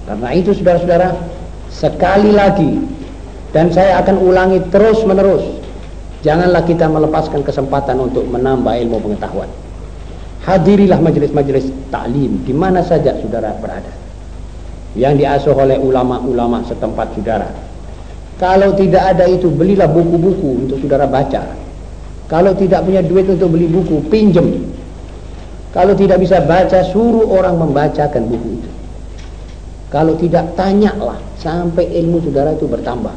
Karena itu saudara-saudara, sekali lagi dan saya akan ulangi terus menerus. Janganlah kita melepaskan kesempatan untuk menambah ilmu pengetahuan. Hadirilah majelis-majelis taklim di mana saja saudara berada. Yang diasuh oleh ulama-ulama setempat saudara. Kalau tidak ada itu belilah buku-buku untuk saudara baca. Kalau tidak punya duit untuk beli buku, pinjem Kalau tidak bisa baca, suruh orang membacakan buku itu. Kalau tidak, tanyalah sampai ilmu saudara itu bertambah.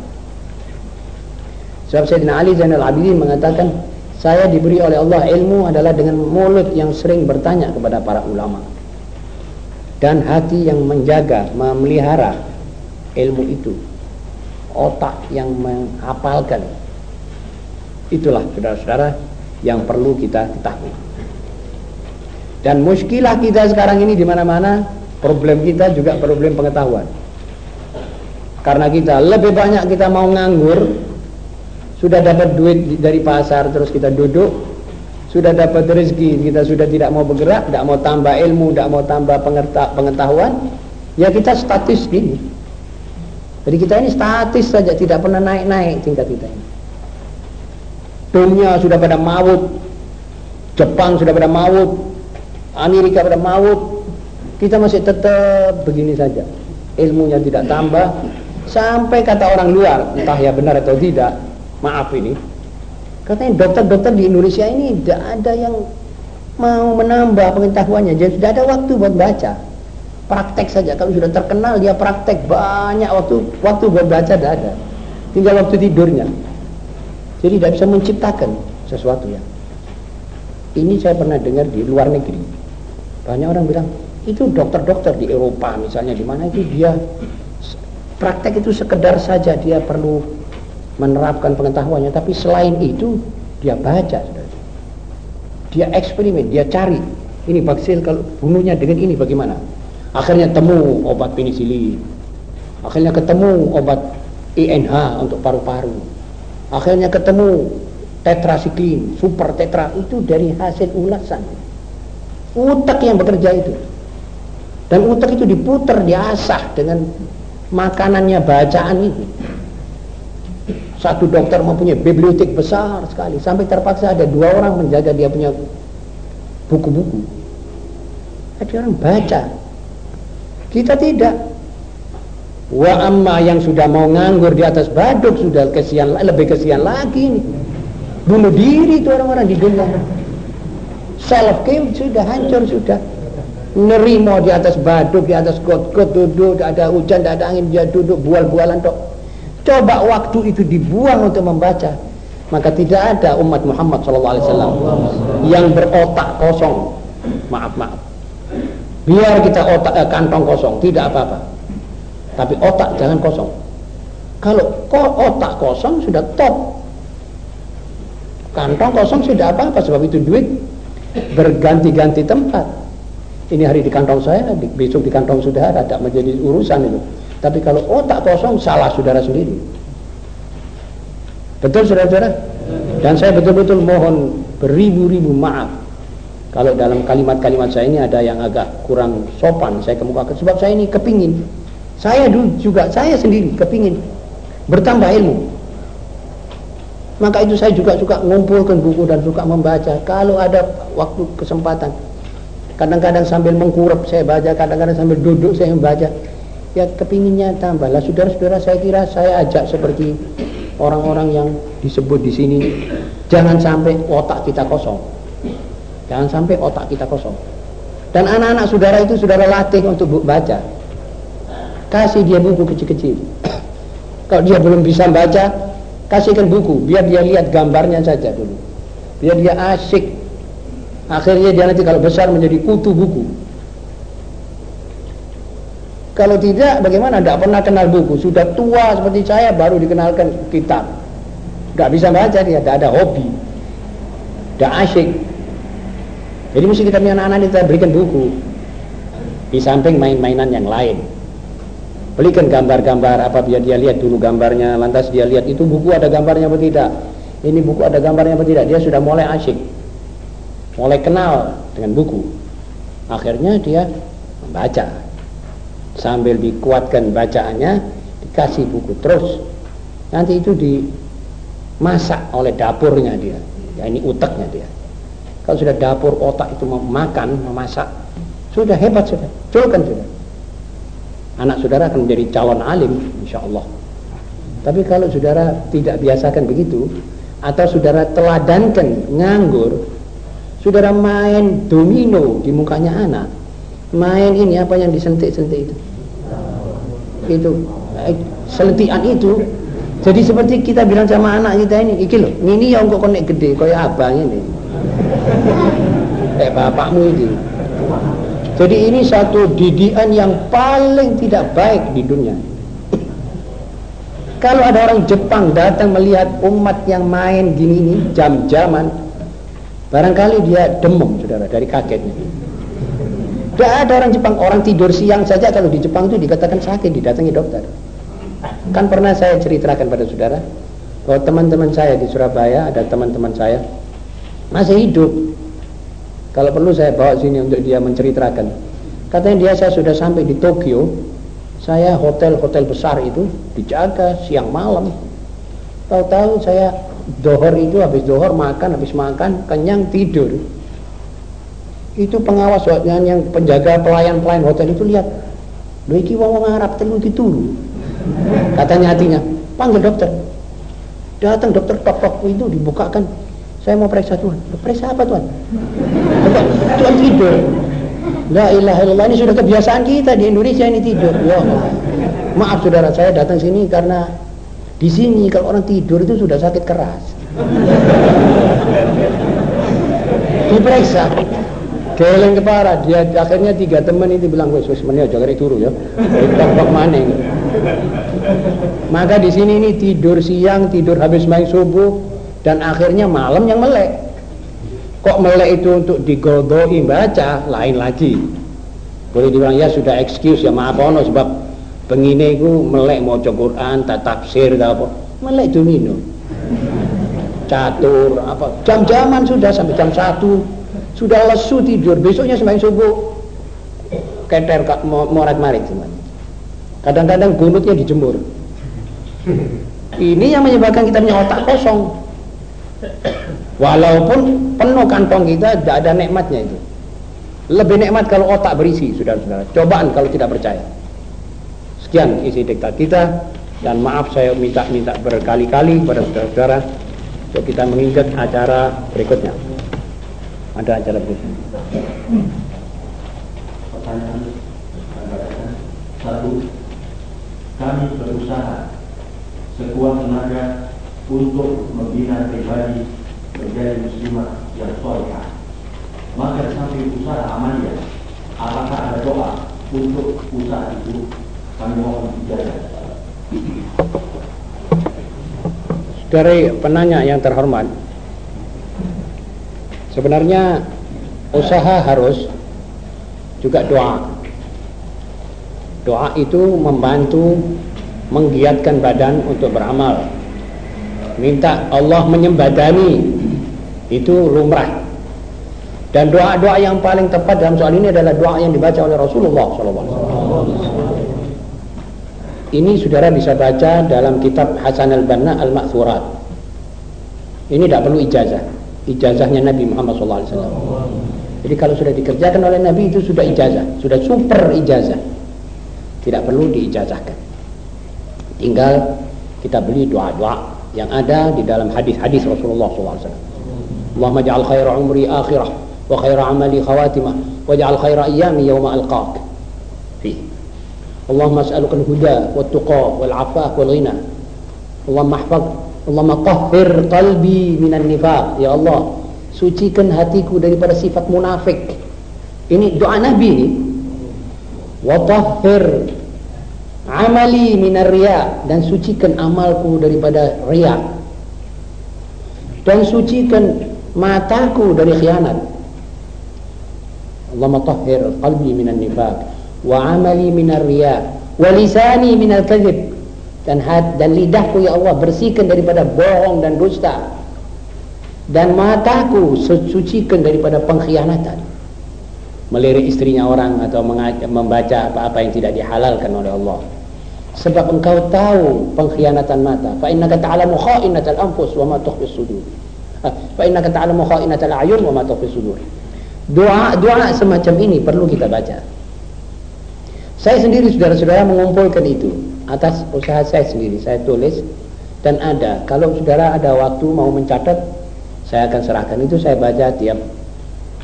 Sebab Sayyidina Ali Zainal Abidin mengatakan, saya diberi oleh Allah ilmu adalah dengan mulut yang sering bertanya kepada para ulama. Dan hati yang menjaga, memelihara ilmu itu. Otak yang menghafalkan. Itulah saudara-saudara yang perlu kita ketahui. Dan muskilah kita sekarang ini di mana-mana, problem kita juga problem pengetahuan. Karena kita lebih banyak kita mau nganggur, sudah dapat duit dari pasar terus kita duduk, sudah dapat rezeki kita sudah tidak mau bergerak, tidak mau tambah ilmu, tidak mau tambah pengetahuan, ya kita statis gini. Jadi kita ini statis saja, tidak pernah naik-naik tingkat kita ini. Dunia sudah pada maut, Jepang sudah pada maut, Amerika pada maut. Kita masih tetap begini saja. Ilmunya tidak tambah. Sampai kata orang luar entah ya benar atau tidak maaf ini. Katanya dokter-dokter di Indonesia ini tidak ada yang mau menambah pengetahuannya. Jadi tidak ada waktu buat baca. Praktek saja. Kalau sudah terkenal dia praktek. Banyak waktu waktu buat baca tidak ada. Tinggal waktu tidurnya. Jadi tidak bisa menciptakan sesuatu ya. Ini saya pernah dengar di luar negeri banyak orang bilang, itu dokter-dokter di Eropa misalnya di mana itu dia praktek itu sekedar saja dia perlu menerapkan pengetahuannya, tapi selain itu dia baca, dia eksperimen, dia cari ini vaksin kalau bunuhnya dengan ini bagaimana? Akhirnya temu obat penisilin, akhirnya ketemu obat INH untuk paru-paru, akhirnya ketemu tetrasiklin, super tetra itu dari hasil ulasan. Utak yang bekerja itu. Dan utak itu diputar, diasah dengan makanannya bacaan ini. Satu dokter mempunyai bibliotek besar sekali. Sampai terpaksa ada dua orang menjaga dia punya buku-buku. Ada orang baca. Kita tidak. Wa amma yang sudah mau nganggur di atas baduk sudah kesian lebih kesian lagi nih. Bunuh diri itu orang-orang di dunia self kill sudah hancur sudah. Nerimo di atas baduk di atas got-got duduk tidak ada hujan tidak ada angin dia duduk bual-bualan tok. Coba waktu itu dibuang untuk membaca. Maka tidak ada umat Muhammad SAW yang berotak kosong. Maaf maaf. Biar kita otak eh, kantong kosong tidak apa-apa. Tapi otak jangan kosong. Kalau otak kosong sudah top. Kantong kosong sudah apa-apa sebab itu duit berganti-ganti tempat. Ini hari di kantong saya, besok di kantong saudara, tidak menjadi urusan itu. Tapi kalau otak kosong, salah saudara sendiri. Betul saudara-saudara? Dan saya betul-betul mohon beribu-ribu maaf kalau dalam kalimat-kalimat saya ini ada yang agak kurang sopan saya kemukakan sebab saya ini kepingin saya dulu juga saya sendiri kepingin bertambah ilmu maka itu saya juga suka ngumpulkan buku dan suka membaca. Kalau ada waktu kesempatan, kadang-kadang sambil mengkurap saya baca, kadang-kadang sambil duduk saya membaca. Ya kepinginnya tambahlah. Saudara-saudara saya kira saya ajak seperti orang-orang yang disebut di sini. Jangan sampai otak kita kosong. Jangan sampai otak kita kosong. Dan anak-anak saudara itu saudara latih untuk baca. Kasih dia buku kecil-kecil. Kalau dia belum bisa baca, kasihkan buku biar dia lihat gambarnya saja dulu. Biar dia asik. Akhirnya dia nanti kalau besar menjadi kutu buku. Kalau tidak bagaimana? Tidak pernah kenal buku. Sudah tua seperti saya baru dikenalkan kitab. Tidak bisa baca dia tidak ada hobi. Tidak asik. Jadi mesti kita punya anak-anak kita berikan buku. Di samping main-mainan yang lain belikan gambar-gambar apa biar dia lihat dulu gambarnya lantas dia lihat itu buku ada gambarnya atau tidak? Ini buku ada gambarnya atau tidak? Dia sudah mulai asyik mulai kenal dengan buku. Akhirnya dia membaca. Sambil dikuatkan bacaannya dikasih buku terus. Nanti itu dimasak oleh dapurnya dia ya ini utaknya dia. Kalau sudah dapur otak itu memakan memasak sudah hebat sudah culkan sudah anak saudara akan menjadi calon alim insya Allah tapi kalau saudara tidak biasakan begitu atau saudara teladankan nganggur Saudara main domino di mukanya anak. Main ini apa yang disentik-sentik itu? Itu eh, selentian itu. Jadi seperti kita bilang sama anak kita ini, iki loh, ini yang kok konek gede, kayak abang ini. Kayak bapakmu itu. Jadi ini satu didikan yang paling tidak baik di dunia. Kalau ada orang Jepang datang melihat umat yang main gini ini jam-jaman, barangkali dia demam, saudara, dari kagetnya. Tidak ada orang Jepang, orang tidur siang saja kalau di Jepang itu dikatakan sakit, didatangi dokter. Kan pernah saya ceritakan pada saudara, bahwa teman-teman saya di Surabaya, ada teman-teman saya, masih hidup. Kalau perlu saya bawa sini untuk dia menceritakan. Katanya dia saya sudah sampai di Tokyo, saya hotel-hotel besar itu dijaga siang malam. Tahu-tahu saya dohor itu habis dohor makan, habis makan kenyang tidur. Itu pengawas yang, yang penjaga pelayan-pelayan hotel itu lihat, lo iki wong Arab telu. Katanya hatinya, panggil dokter. Datang dokter tok-tok itu dibukakan. Saya mau periksa Tuhan. Periksa apa Tuhan? Tuhan tidur. La ilaha illallah ini sudah kebiasaan kita di Indonesia ini tidur. Ya Maaf saudara saya datang sini karena di sini kalau orang tidur itu sudah sakit keras. Diperiksa. Geleng kepala dia akhirnya tiga teman itu bilang wes wes menit aja turu ya. Bak maning. Maka di sini ini tidur siang, tidur habis main subuh dan akhirnya malam yang melek. Kok melek itu untuk digodoi baca lain lagi. Boleh dibilang ya sudah excuse ya maaf ono sebab pengine iku melek maca Quran, tak tafsir tak apa. Melek domino. Catur apa jam-jaman sudah sampai jam satu sudah lesu tidur besoknya semakin subuh keter morat marit kadang-kadang gunutnya dijemur ini yang menyebabkan kita punya otak kosong Walaupun penuh kantong kita tidak ada nikmatnya itu. Lebih nikmat kalau otak berisi, saudara-saudara. Cobaan kalau tidak percaya. Sekian isi diktat kita dan maaf saya minta-minta berkali-kali kepada saudara-saudara untuk kita mengingat acara berikutnya. Ada acara berikutnya. Pertanyaan satu, kami berusaha sekuat tenaga untuk membina pribadi menjadi muslimah yang solehah. Maka sampai usaha amalia, apakah ada doa untuk usaha itu? Kami mohon ijazah. Dari penanya yang terhormat, sebenarnya usaha harus juga doa. Doa itu membantu menggiatkan badan untuk beramal. Minta Allah menyembadani itu lumrah. Dan doa-doa yang paling tepat dalam soal ini adalah doa yang dibaca oleh Rasulullah SAW. Ini saudara bisa baca dalam kitab Hasan al-Banna al-Ma'thurat. Ini tidak perlu ijazah. Ijazahnya Nabi Muhammad SAW. Jadi kalau sudah dikerjakan oleh Nabi itu sudah ijazah, sudah super ijazah. Tidak perlu diijazahkan. Tinggal kita beli doa-doa yang ada di dalam hadis-hadis Rasulullah SAW. Allahumma ja'al khaira umri akhirah wa khaira amali khawatimah wa ja'al khaira iyami yawma alqaq. Fi. Allahumma as'aluka huda wa tuqa wal afaf wal ghina. Allahumma ahfad. Allahumma tahhir qalbi minan nifaq. Ya Allah, sucikan hatiku daripada sifat munafik. Ini doa Nabi ini. Wa tahfir amali minar riya dan sucikan amalku daripada riya. Dan sucikan mataku dari khianat. Allahumma tahhir qalbi minan nifaq wa amali minar riya wa lisani minal kadhib. Dan hat dan lidahku ya Allah bersihkan daripada bohong dan dusta. Dan mataku sucikan daripada pengkhianatan melirik istrinya orang atau membaca apa-apa yang tidak dihalalkan oleh Allah sebab engkau tahu pengkhianatan mata fa innaka ta'lamu kha'inatal anfus wa ma tukhfi sudur fa innaka ta'lamu kha'inatal a'yun wa ma tukhfi sudur. Doa-doa semacam ini perlu kita baca. Saya sendiri saudara-saudara mengumpulkan itu atas usaha saya sendiri. Saya tulis dan ada. Kalau saudara ada waktu mau mencatat, saya akan serahkan itu saya baca tiap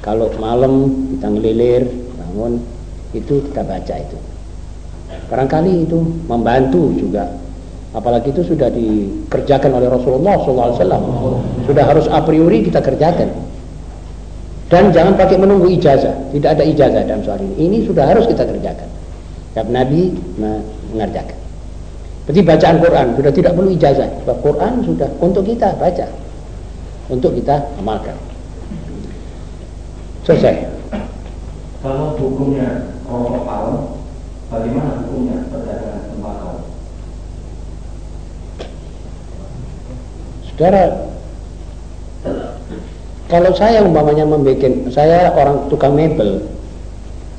Kalau malam kita ngelilir, bangun, itu kita baca itu. Barangkali itu membantu juga. Apalagi itu sudah dikerjakan oleh Rasulullah SAW. Sudah harus a priori kita kerjakan. Dan jangan pakai menunggu ijazah. Tidak ada ijazah dalam soal ini. Ini sudah harus kita kerjakan. Sebab Nabi mengerjakan. Seperti bacaan Quran sudah tidak perlu ijazah. Sebab Quran sudah untuk kita baca, untuk kita amalkan. Selesai. Kalau hukumnya rokok palem, bagaimana hukumnya perdagangan tembakau? Saudara, kalau saya umpamanya membuat, saya orang tukang mebel,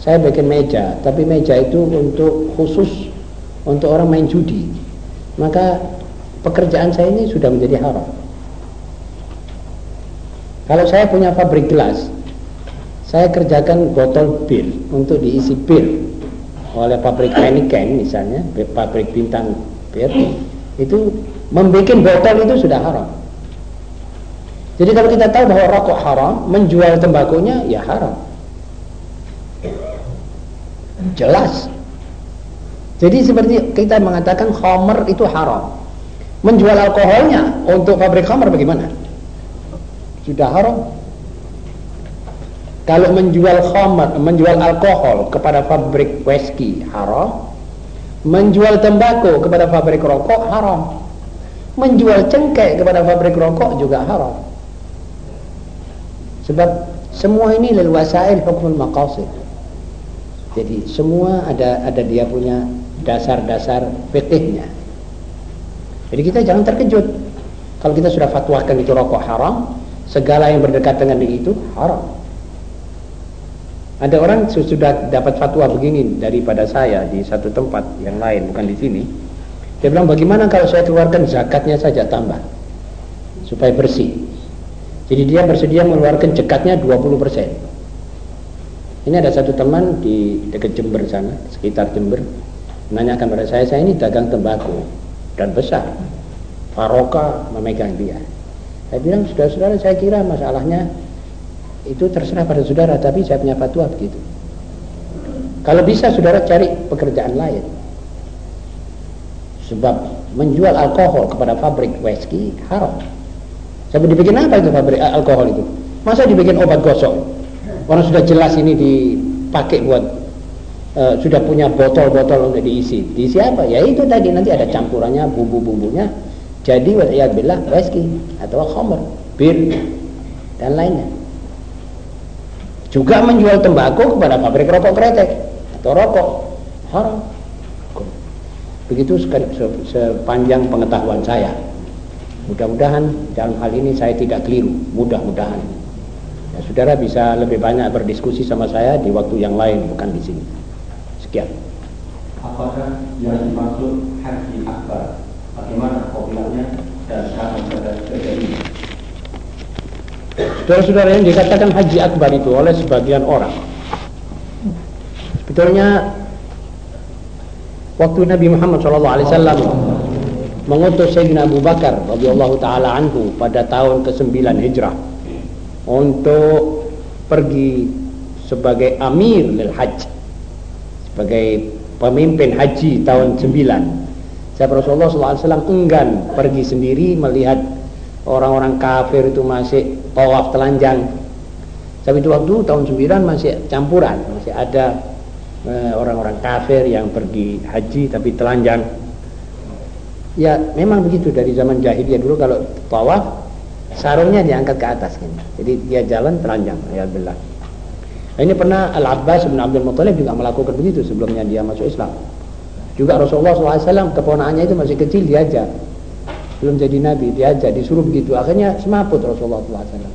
saya bikin meja, tapi meja itu untuk khusus untuk orang main judi. Maka pekerjaan saya ini sudah menjadi haram. Kalau saya punya pabrik gelas, saya kerjakan botol bir untuk diisi bir oleh pabrik Heineken misalnya, pabrik bintang bir itu membuat botol itu sudah haram. Jadi kalau kita tahu bahwa rokok haram, menjual tembakonya ya haram. Jelas. Jadi seperti kita mengatakan homer itu haram. Menjual alkoholnya untuk pabrik homer bagaimana? Sudah haram. Kalau menjual khamar, menjual alkohol kepada pabrik whisky haram, menjual tembakau kepada pabrik rokok haram, menjual cengkeh kepada pabrik rokok juga haram. Sebab semua ini lil wasail hukum maqasid. Jadi semua ada ada dia punya dasar-dasar fikihnya. Jadi kita jangan terkejut kalau kita sudah fatwakan itu rokok haram, segala yang berdekatan dengan itu haram. Ada orang sudah dapat fatwa begini daripada saya di satu tempat yang lain, bukan di sini. Dia bilang, bagaimana kalau saya keluarkan zakatnya saja tambah, supaya bersih. Jadi dia bersedia mengeluarkan zekatnya 20%. Ini ada satu teman di dekat Jember sana, sekitar Jember, menanyakan pada saya, saya ini dagang tembakau dan besar. Faroka memegang dia. Saya bilang, saudara-saudara saya kira masalahnya itu terserah pada saudara tapi saya punya fatwa begitu. Kalau bisa saudara cari pekerjaan lain. Sebab menjual alkohol kepada pabrik whisky haram. Saya dibikin apa itu pabrik eh, alkohol itu? Masa dibikin obat gosok? Orang sudah jelas ini dipakai buat uh, sudah punya botol-botol untuk diisi. Diisi apa? Ya itu tadi nanti ada campurannya bumbu-bumbunya. Jadi ya bilang whisky atau khamr bir dan lainnya juga menjual tembakau kepada pabrik rokok kretek atau rokok haram. Begitu sepanjang pengetahuan saya. Mudah-mudahan dalam hal ini saya tidak keliru. Mudah-mudahan. Ya, saudara bisa lebih banyak berdiskusi sama saya di waktu yang lain, bukan di sini. Sekian. Apakah yang dimaksud haji akbar? Bagaimana kopilannya dan kapan terjadi? Saudara-saudara yang dikatakan haji akbar itu oleh sebagian orang. Sebetulnya Waktu Nabi Muhammad SAW Mengutus Sayyidina Abu Bakar radhiyallahu taala anhu pada tahun ke-9 Hijrah untuk pergi sebagai amir lil hajj sebagai pemimpin haji tahun 9 saya Rasulullah SAW enggan pergi sendiri melihat orang-orang kafir itu masih tawaf telanjang. Tapi itu waktu tahun 9 masih campuran masih ada eh, orang-orang eh, kafir yang pergi haji tapi telanjang. Ya memang begitu dari zaman jahiliyah dulu kalau tawaf sarungnya diangkat ke atas kan. jadi dia jalan telanjang ya billah nah, ini pernah Al-Abbas bin Abdul Muttalib juga melakukan begitu sebelumnya dia masuk Islam. Juga Rasulullah SAW keponakannya itu masih kecil diajak belum jadi nabi diajak disuruh begitu. Akhirnya semaput Rasulullah SAW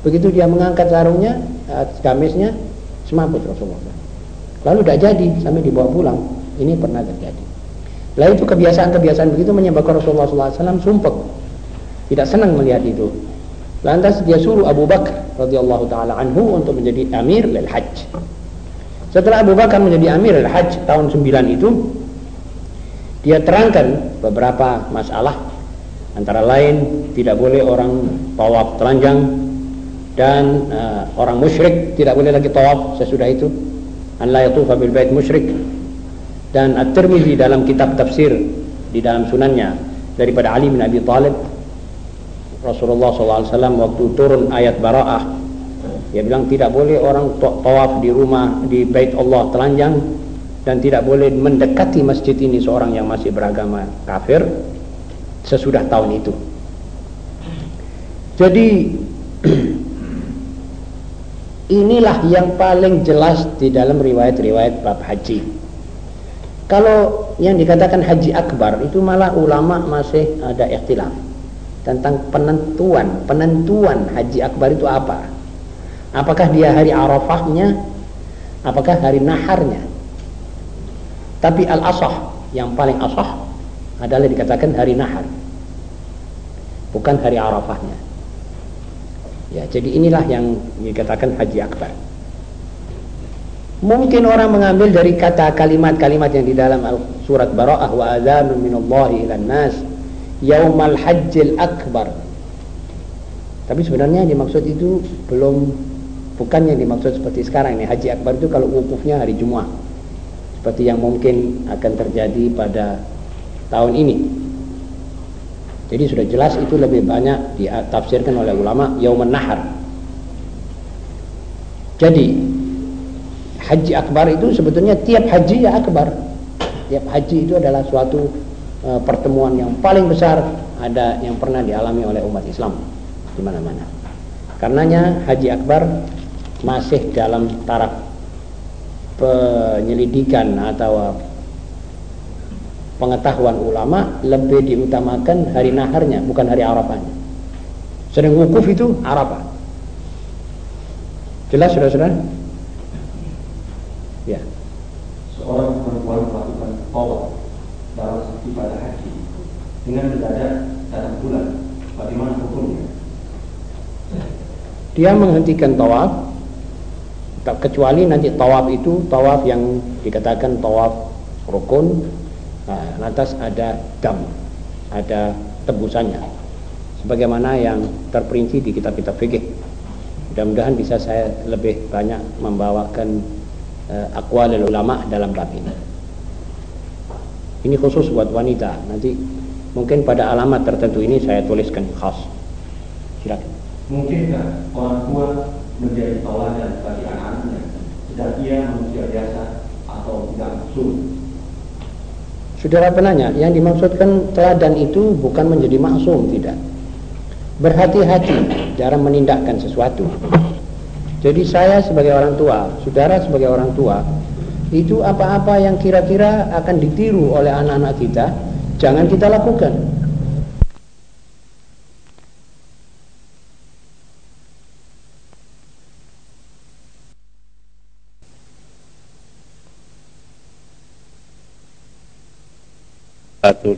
begitu dia mengangkat sarungnya eh, gamisnya semaput Rasulullah lalu tidak jadi sampai dibawa pulang. Ini pernah terjadi. Lalu itu kebiasaan-kebiasaan begitu menyebabkan Rasulullah SAW sumpah tidak senang melihat itu. Lantas dia suruh Abu Bakar radhiyallahu taala anhu untuk menjadi amir lil hajj. Setelah Abu Bakar menjadi amir lil hajj tahun 9 itu dia terangkan beberapa masalah Antara lain tidak boleh orang tawaf telanjang, dan uh, orang musyrik tidak boleh lagi tawaf sesudah itu. An la yatufa bil bait musyrik. Dan At-Tirmidzi dalam kitab tafsir di dalam sunannya daripada Ali bin Abi Thalib Rasulullah SAW waktu turun ayat bara'ah dia bilang tidak boleh orang tawaf di rumah di bait Allah telanjang dan tidak boleh mendekati masjid ini seorang yang masih beragama kafir sesudah tahun itu jadi inilah yang paling jelas di dalam riwayat-riwayat bab haji kalau yang dikatakan haji akbar itu malah ulama masih ada ikhtilaf tentang penentuan, penentuan haji akbar itu apa? Apakah dia hari Arafahnya? Apakah hari naharnya? Tapi al-asah yang paling asah adalah dikatakan hari nahar. Bukan hari Arafahnya. Ya, jadi inilah yang dikatakan haji akbar. Mungkin orang mengambil dari kata kalimat-kalimat yang di dalam surat Bara'ah wa adzanun minallahi ilan nas yaumal hajjil akbar. Tapi sebenarnya yang dimaksud itu belum bukan yang dimaksud seperti sekarang ini. Haji akbar itu kalau wukufnya hari Jumat. Seperti yang mungkin akan terjadi pada tahun ini. Jadi sudah jelas itu lebih banyak ditafsirkan oleh ulama yauman nahar. Jadi haji akbar itu sebetulnya tiap haji ya akbar. Tiap haji itu adalah suatu uh, pertemuan yang paling besar ada yang pernah dialami oleh umat Islam. Di mana-mana. Karenanya haji akbar masih dalam taraf penyelidikan atau pengetahuan ulama lebih diutamakan hari naharnya bukan hari arafahnya sedang wukuf itu arafah jelas sudah-sudah Ya. Seorang perempuan melakukan tawaf dalam ibadah haji dengan mendadak dalam bulan, bagaimana hukumnya? Dia menghentikan tawaf kecuali nanti tawaf itu tawaf yang dikatakan tawaf rukun nah, lantas ada dam ada tebusannya sebagaimana yang terperinci di kitab-kitab fikih mudah-mudahan bisa saya lebih banyak membawakan uh, aqwal ulama dalam bab ini. Ini khusus buat wanita. Nanti mungkin pada alamat tertentu ini saya tuliskan khas. Silakan. Mungkinkah orang tua menjadi tauladan bagi anak-anaknya sedang ia manusia biasa atau tidak maksud? Saudara penanya, yang dimaksudkan teladan itu bukan menjadi maksum, tidak. Berhati-hati dalam menindakkan sesuatu. Jadi saya sebagai orang tua, saudara sebagai orang tua, itu apa-apa yang kira-kira akan ditiru oleh anak-anak kita, jangan kita lakukan. Satu.